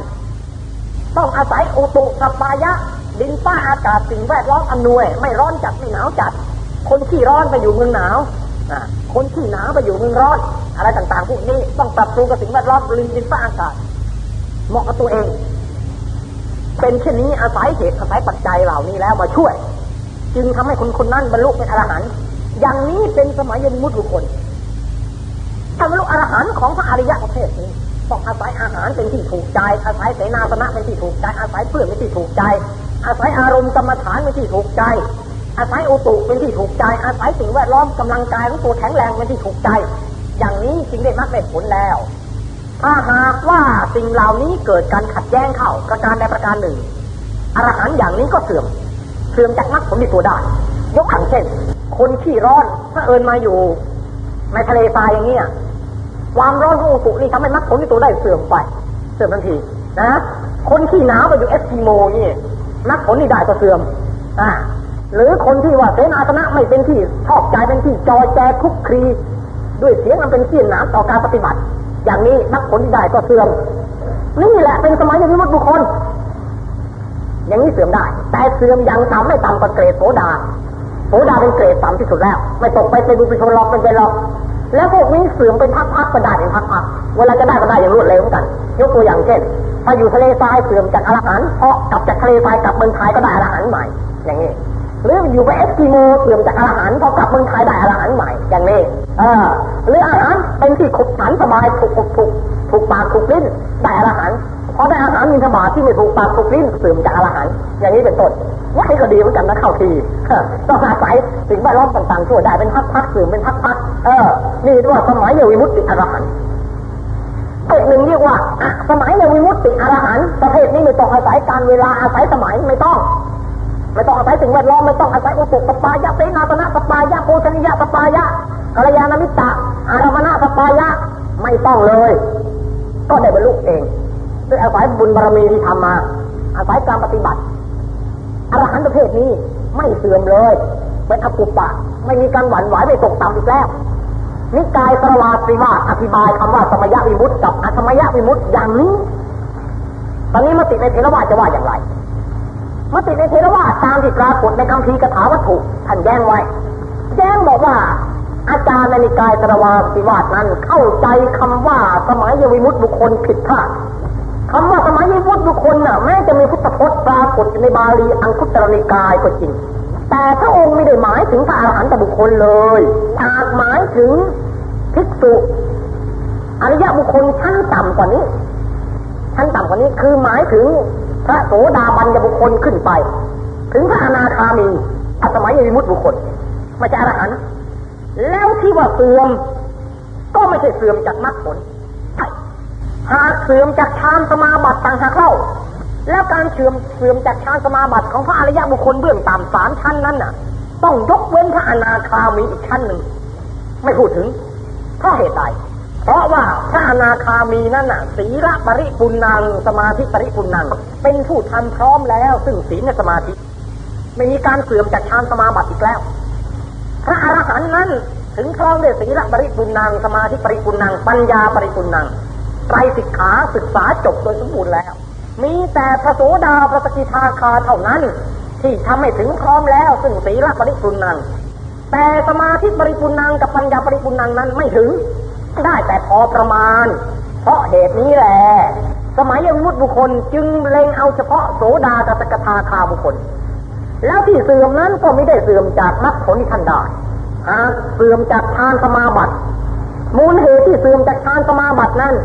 ต้องอาศัยอุตุสปายะ ดินฟ้าอากาศสิ่งแวดล้อมอำนวย ไม่ร้อนจัดไม่หนาวจัด คนที่ร้อนไปอยู่เมืองหนาว คนที่หนาวไปอยู่เมืองร้อน อะไรต่างๆพวกนี้ ต้องปรับปรุงกับสิ่งแวดล้อมลินดินฟ้าอากาศเหมาะกับตัวเอง เป็นเช่นนี้อาศัยเหตุอาศัยปัจจัยเหล่านี้แล้วมาช่วย จึงทำให้คนคนนั้นบรรลุเป็นอรหันต์อย่างนี้เป็นสมัยยมุตบุคคลถ้าบรรลุอรหันต์ของพระอริยะประเภทนี้ต้องอาศัยอาหารเป็นที่ถูกใจ อาศัยเสนาสนะเป็นที่ถูกใจ อาศัยเพื่อนเป็นที่ถูกใจ อาศัยอารมณ์กรรมฐานเป็นที่ถูกใจ อาศัยอุตุเป็นที่ถูกใจ อาศัยสิ่งแวดล้อมกำลังกายของตัวแข็งแรงเป็นที่ถูกใจ อย่างนี้จึงได้มรรคได้ผลแล้ว ถ้าหากว่าสิ่งเหล่านี้เกิดการขัดแย้งเข้าประการใดประการหนึ่งอรหันต์อย่างนี้ก็เสื่อม เสื่อมจากมรรคผลในตัวได้ ยกอย่างเช่น คนขี้ร้อนถ้าเอินมาอยู่ ในทะเลทรายอย่างเงี้ยความร้อนของอุตุนี่ทำให้มรรคผลในตัวได้เสื่อมไป เสื่อมทันทีนะ คนที่หนาวไปอยู่เอสกิโมนี่มรรคผลนี่ได้ก็เสื่อมอ่า หรือคนที่ว่าเสนาสนะไม่เป็นที่ชอบใจเป็นที่จอยแจคุกคลีด้วยเสียงมันเป็นเสียงหนามต่อการปฏิบัติ อย่างนี้มรรคผลที่ได้ก็เสื่อมนี่แหละเป็นสมัยยมุตบุคคล อย่างนี้เสื่อมได้ แต่เสื่อมยังต่ำไม่ต่ำกว่าเกรดโสดาโสดาเป็นเกรดต่ำที่สุดแล้ว ไม่ตกไปเป็นบุญชนหรอกเป็นไปหรอกแล้วพวกนี้เสื่อมเป็นพักๆก็ได้เป็นพักๆเวลาจะได้ก็ได้อย่างรวดเร็วเหมือนกันยกตัวอย่างเช่นถ้าอยู่ทะเลทรายเสื่อมจากอรหันต์เพราะกลับจากทะเลทรายกลับเมืองไทยก็ได้อรหันต์ใหม่ อย่างนี้ หรืออยู่ไปเอสกิโมเสื่อมจากอรหันต์พอกลับเมืองไทยได้อรหันต์ใหม่อย่างนี้เออหรืออาหารเป็นที่ขบฉันสบายถูกถูกถูกถูกปากถูกลิ้นได้อรหันต์พอได้อาหารมีสมาที่ไม่ถูกปากถูกลิ้นเสื่อมจากอรหันต์อย่างนี้เป็นต้นว่าให้ก็ดีเหมือนกันนะเข้าทีต้องอาศัยสิ่งแวดล้อมต่างๆช่วยได้เป็นพักๆเสื่อมเป็นพักๆเออ นี่เรียกว่าสมัยเยวิมุตติอรหันต์อีกหนึ่งเรียกว่าสมัยเยวิมุตติอรหันต์ประเภทนี้ไม่ต้องอาศัยการเวลาอาศัยสมัยไม่ต้อง ไม่ต้องอาศัยสิ่งแวดล้อมไม่ต้องอาศัยอุตุสปายะเสนาสนะสปายะโพชนิยะสปายะกัลยาณมิตรอารมณะสปายะไม่ต้องเลย ก็ได้บรรลุเองด้วยอาศัยบุญบารมีที่ทำมา อาศัยการปฏิบัติอรหันต์ประเภทนี้ไม่เสื่อมเลยเป็นอกุปปะ ไม่มีการหวั่นไหวไม่ตกต่ำอีกแล้วนิกายสรวาสติวาทอธิบายคำว่าสมยะวิมุตติกับอสมยะวิมุตติอย่างนี้ ตอนนี้มติในเทรวาจะว่าอย่างไร มติในเทรวาตามที่ปรากฏในคำพีกถาวัตถุท่านแย้งไว้แจ้งบอกว่า อาจารย์ในนิกายสรวาสิวาสนั้นเข้าใจคำว่าสมัยยวิมุตติบุคคลผิดพลาดคำว่าสมัยยพุทธบุคคลน่ะแม้จะมีพุทธพจน์ปรากฏในบาลีอังคุตรนิกายก็จริง แต่พระองค์ไม่ได้หมายถึงพระอรหันตบุคคลเลยอาจหมายถึงภิกษุอริยบุคคลชั้นต่ำกว่านี้ ชั้นต่ำกว่านี้คือหมายถึง พระโสดาบันยบุคคลขึ้นไป ถึงพระอนาคามีอสมัยยมุตบุคคลไม่ใช่อรหันต์แล้วที่ว่าเสื่อม ก็ไม่ใช่เสื่อมจากมรรคผลหากเสื่อมจากฌานสมาบัติต่างหากเข้าแล้วการเสื่อมเสื่อมจากฌานสมาบัติของพระอริยบุคคลเบื้องต่ำสามชั้นนั้นน่ะ ต้องยกเว้นพระอนาคามีอีกชั้นหนึ่งไม่พูดถึงเพราะเหตุใด เพราะว่าพระอนาคามีนั่นน่ะศีลปริปุนัง สมาธิปริปุนัง เป็นผู้ทำพร้อมแล้ว ซึ่งศีลในสมาธิ ไม่มีการเสื่อมจากฌานสมาบัติอีกแล้ว พระอรหันต์นั้นถึงครองด้วยศีลปริปุนัง สมาธิปริปุนัง ปัญญาปริปุนังไตรสิกขาศึกษาจบโดยสมบูรณ์แล้ว มีแต่พระโสดาพระสกิทาคาเท่านั้น ที่ทำให้ถึงพร้อมแล้ว ซึ่งศีลปริปุนัง แต่สมาธิปริปุนังกับปัญญาปริปุนังนั้นไม่ถึง ได้แต่พอประมาณ เพราะเหตุนี้แหละสมัยยังมุดบุคคลจึงเล็งเอาเฉพาะโสดาตสกทาคาบุคคล แล้วที่เสื่อมนั้นก็ไม่ได้เสื่อมจากมรรคผลที่ท่านได้หากเสื่อมจากทานสมาบัติมูลเหตุที่เสื่อมจากทานสมาบัตินั้น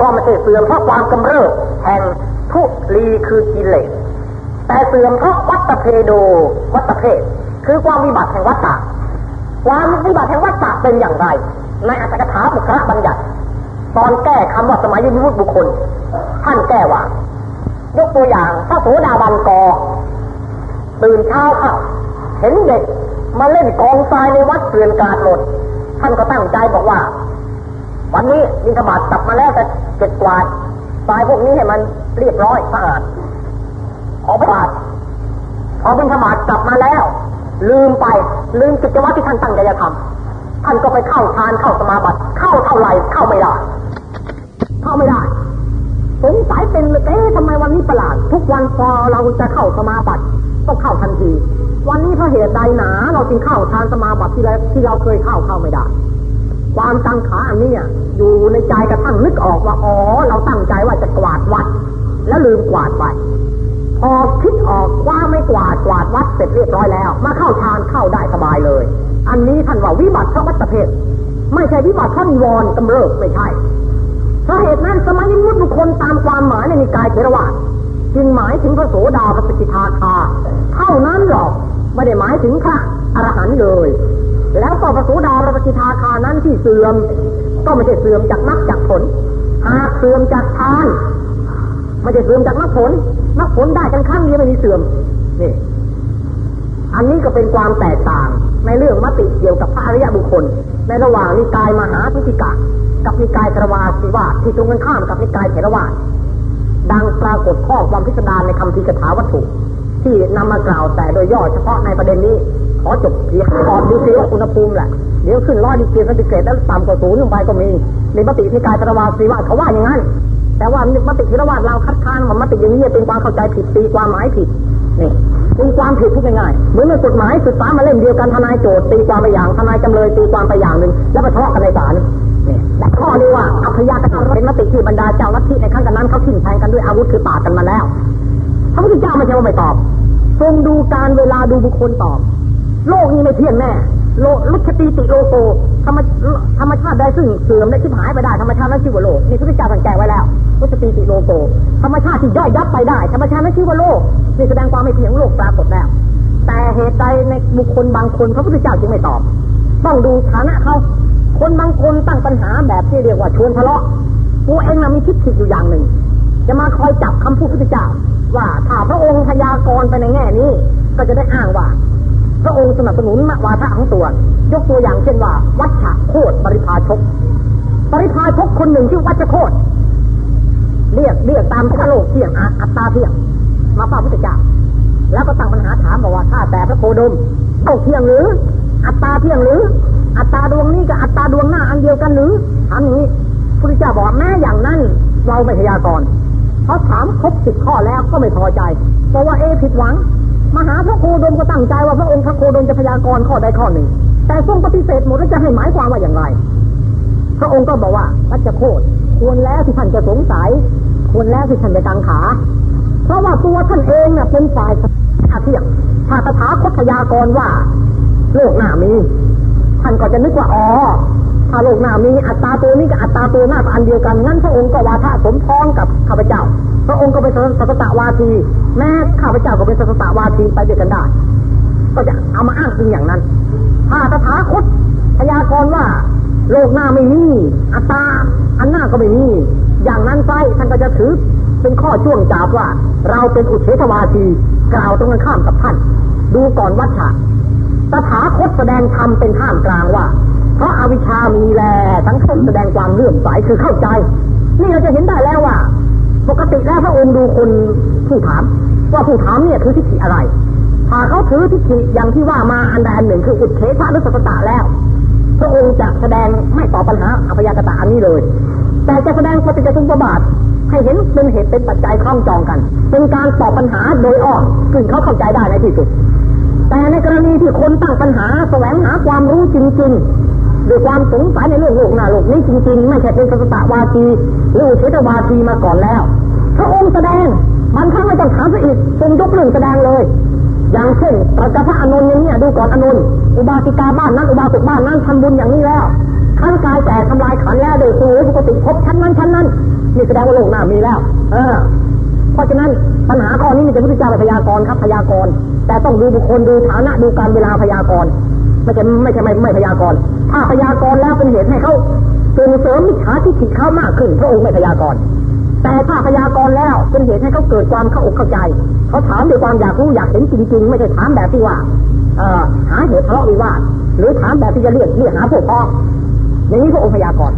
ก็ไม่ใช่เสื่อมเพราะความกำเริบแห่งทุลีคือกิเลสแต่เสื่อมเพราะวัตเพโด วัตเพศคือความวิบัติแห่งวัตตะความวิบัติแห่งวัตตะเป็นอย่างไร ในอัตถกถาบุคละบัญญัติ ตอนแก้คำว่าสมัยยุทธบุคคล ท่านแก้ว่ายกตัวอย่างพระโสดาบันกอตื่นเช้าค่ะเห็นเด็กมาเล่นกองทรายในวัดเกลื่อนกาดหมดท่านก็ตั้งใจบอกว่า วันนี้มินทบาทกลับมาแล้วจะเก็บกวาดทรายพวกนี้ให้มันเรียบร้อยสะอาดขอพระบาทพอบินธบาตกลับมาแล้ว ลืมไปลืมกิจวัตรที่ท่านตั้งใจจะทำ ท่านก็ไปเข้าทานเข้าสมาบัติ เข้าเท่าไหร่เข้าไม่ได้เข้าไม่ได้สงสัยเป็นเลยเอ๊ะทำไมวันนี้ประหลาด ทุกวันพอเราจะเข้าสมาบัติต้องเข้าทันที วันนี้เพราะเหตุใดหนา เราจึงเข้าทานสมาบัติที่เราที่เราเคยเข้าเข้าไม่ได้ ความตั้งขาอันนี้อยู่ในใจกระทั่งนึกออกว่าอ๋อเราตั้งใจว่าจะกวาดวัด แล้วลืมกวาดไปพอคิดออกว่าไม่กวาดกวาดวัดเสร็จเรียบร้อยแล้ว มาเข้าฌานเข้าได้สบายเลย อันนี้ท่านว่าวิบัติเพราะวัตเพศไม่ใช่วิบัติเพราะนิวรณ์กำเริบไม่ใช่เพราะเหตุนั้นสมัยนี้มุดบุคคลตามความหมายในนิกายเทรวาสจึงหมายถึงพระโสดาพระสกิทาคา เท่านั้นหรอกไม่ได้หมายถึงพระอรหันต์เลย แล้วก็พระโสดาพระสกิทาคานั้นที่เสื่อม ก็ไม่ใช่เสื่อมจากมรรคจากผล หากเสื่อมจากทานไม่ใช่เสื่อมจากมรรคผลมรรคผลได้กันครั้งเดียวไม่มีเสื่อมนี่ อันนี้ก็เป็นความแตกต่างในเรื่องมติเกี่ยวกับพระอริยบุคคล ในระหว่างนิกายมหาพิธิกะ กับนิกายเทรวาสีวาสที่ตรงกันข้ามกับนิกายเทรวาสดังปรากฏข้อความพิสดารในคำทีกถาวัตถุ ที่นำมากล่าวแต่โดยย่อเฉพาะในประเด็นนี้ ขอจบเพียงขอดูซิว่าอุณหภูมิแหละเดี๋ยวขึ้นร้อยดีกรีเซนติเกรดแล้วต่ำกว่าศูนย์ลงไปก็มีในมตินิกายสรวาสติวาทเขาว่าอย่างนั้นแต่ว่ามติเถรวาทเราคัดค้านว่ามติอย่างนี้เป็นความเข้าใจผิดตีความหมายผิดนี่ ตีความผิดทุกง่ายๆเหมือนในกฎหมายศึกษามาเล่มเดียวกันทนายโจทก์ตีความไปอย่างทนายจำเลยตีความไปอย่างหนึ่งแล้วไปทะเลาะกันในศาลนี่แต่ข้อนี้ว่าอัพยากรเป็นมติที่บรรดาเจ้าลัทธิในครั้งนั้นเขาทิ่มแทงกันด้วยอาวุธคือปากกันมาแล้วพระพุทธเจ้าไม่ใช่ว่าไม่ตอบทรงดูการเวลาดูบุคคลตอบ โลกนี้ไม่เที่ยงแน่ โลลุชตีติโลโกธรรมธรรมชาติใดซึ่งเสื่อมและชิบหายไปได้ธรรมชาตินั้นชื่อว่าโลกนี่พระพุทธเจ้าสังแกไว้แล้วลุชตีติโลโกธรรมชาติที่ย่อยยับไปได้ธรรมชาตินั้นชื่อว่าโลกนี่แสดงความไม่เที่ยงโลกปรากฏแล้ว แต่เหตุใดในบุคคลบางคนพระพุทธเจ้าจึงไม่ตอบ ต้องดูฐานะเขาคนบางคนตั้งปัญหาแบบที่เรียกว่าชวนทะเลาะตัวเองน่ะมีทิฏฐิอยู่อย่างหนึ่ง จะมาคอยจับคำพูดพระพุทธเจ้าว่าถ้าพระองค์พยากรณ์ไปในแง่นี้ ก็จะได้อ้างว่า พระองค์สนับสนุนวาทะของตัว ยกตัวอย่างเช่นว่า วัชชะโคตรบริพาชกบริพาชกคนหนึ่งชื่อวัชโคตรเรียกเรียกตามพระโลกเที่ยงอัตตาเที่ยง มาเฝ้าพระพุทธเจ้าแล้วก็ตั้งปัญหาถามบอกว่าถ้าแต่พระโคดมเท่าเที่ยงหรือ อัตตาเที่ยงหรือ อัตตาดวงนี้กับอัตตาดวงหน้าอันเดียวกันหรือถามนี้พระพุทธเจ้าบอกแม้อย่างนั้นเราไม่พยากรณ์เพราถามครบสิบข้อแล้วก็ไม่พอใจเพราะว่าเอผิดหวัง มหาพระโคดมก็ตั้งใจว่าพระองค์พระโคดมจะพยากรณ์ข้อใดข้อหนึ่ง แต่ทรงปฏิเสธหมดแล้วจะให้หมายความว่าอย่างไร พระองค์ก็บอกว่ารัชโคตควรแล้วที่ท่านจะสงสัย ควรแล้วที่ท่านจะกังขา เพราะว่าตัวท่านเองเนี่ยเป็นฝ่ายอาเทียงถ้าตถาคตพยากรณ์ว่า โลกหน้ามี ท่านก็จะนึกว่าอ๋อถ้าโลกหน้ามีอัตตาตัวนี้กับอัตตาตัวหน้าก็อันเดียวกันงั้นพระองค์ก็วาทะสมพ้องกับข้าพเจ้า พระองค์ก็เป็นสัตตะวาที แม้ข้าพเจ้าก็เป็นสัตตะวาทีไปด้วยกันได้ ก็จะเอามาอ้างจริงอย่างนั้น ถ้าตถาคตพยากรณ์ว่า โลกหน้าไม่มีอัตตาอันหน้าก็ไม่มี อย่างนั้นไซท่านก็จะถือเป็นข้อช่วงจาบว่า เราเป็นอุเทศวาที กล่าวตรงกันข้ามกับท่าน ดูก่อนวัชชะตถาคตแสดงธรรมเป็นท่ามกลางว่า เพราะอาวิชามีแลทั้งคนแสดงความเลื่อมใสคือเข้าใจ นี่เราจะเห็นได้แล้วว่า ปกติแล้วพระองค์ดูคนผู้ถาม ว่าผู้ถามเนี่ยคือทิฏฐิอะไรถ้าเขาถือทิฏฐิอย่างที่ว่ามาอันใดอันหนึ่งคืออุดเทชะหรือสัตตะแล้ว พระองค์จะแสดงไม่ตอบปัญหาอภยากตะอันนี้เลย แต่จะแสดงปฏิจจสมุปบาทให้เห็นเป็นเหตุเป็นปัจจัยคล้องจองกัน เป็นการตอบปัญหาโดยอ้อมซึ่งเขาเข้าใจได้ในที่สุด แต่ในกรณีที่คนตั้งปัญหาแสวงหาความรู้จริง ๆ ด้วยความสงสัยในเรื่องโลกหน้าโลกนี้จริงๆ ไม่ใช่เป็นสัตตวาทีหรืออุเฉตวาทีมาก่อนแล้ว พระองค์แสดงมันทั้งไม่ต้องถามซะอีกทรงยกเรื่องแสดงเลย อย่างเช่นพระเจ้าพระอานนท์อย่างนี้ดูก่อนอานนท์อุบาสิกาบ้านนั้นอุบาสกบ้านนั้นทำบุญอย่างนี้แล้วขันกายแตกทำลายขันแล้วโดยสูปกติพบชั้นนั้นชั้นนั้นนี่แสดงว่าโลกหน้ามีแล้ว เออ เพราะฉะนั้นปัญหาข้อนี้มีแต่พุทธเจ้าพยากรณ์ครับพยากรณ์แต่ต้องดูบุคคลดูฐานะดูการเวลาพยากรณ์ไม่ใช่ไม่ใช่ไม่ไม่พยากรณ์ ถ้าพยากรณ์แล้วเป็นเหตุให้เขาส่งเสริมมิจฉาทิฏฐิเขามากขึ้น พระองค์ไม่พยากรณ์แต่ถ้าพยากรณ์แล้วเป็นเหตุให้เขาเกิดความเข้าอกเข้าใจ เขาถามด้วยความอยากรู้อยากเห็นจริง ๆ ไม่ใช่ถามแบบที่ว่าเอหาเหตุทะเลาะวิวาทหรือถามแบบที่จะเรียกเรียกหาพวกพ้องอย่างนี้พระองค์พยากรณ์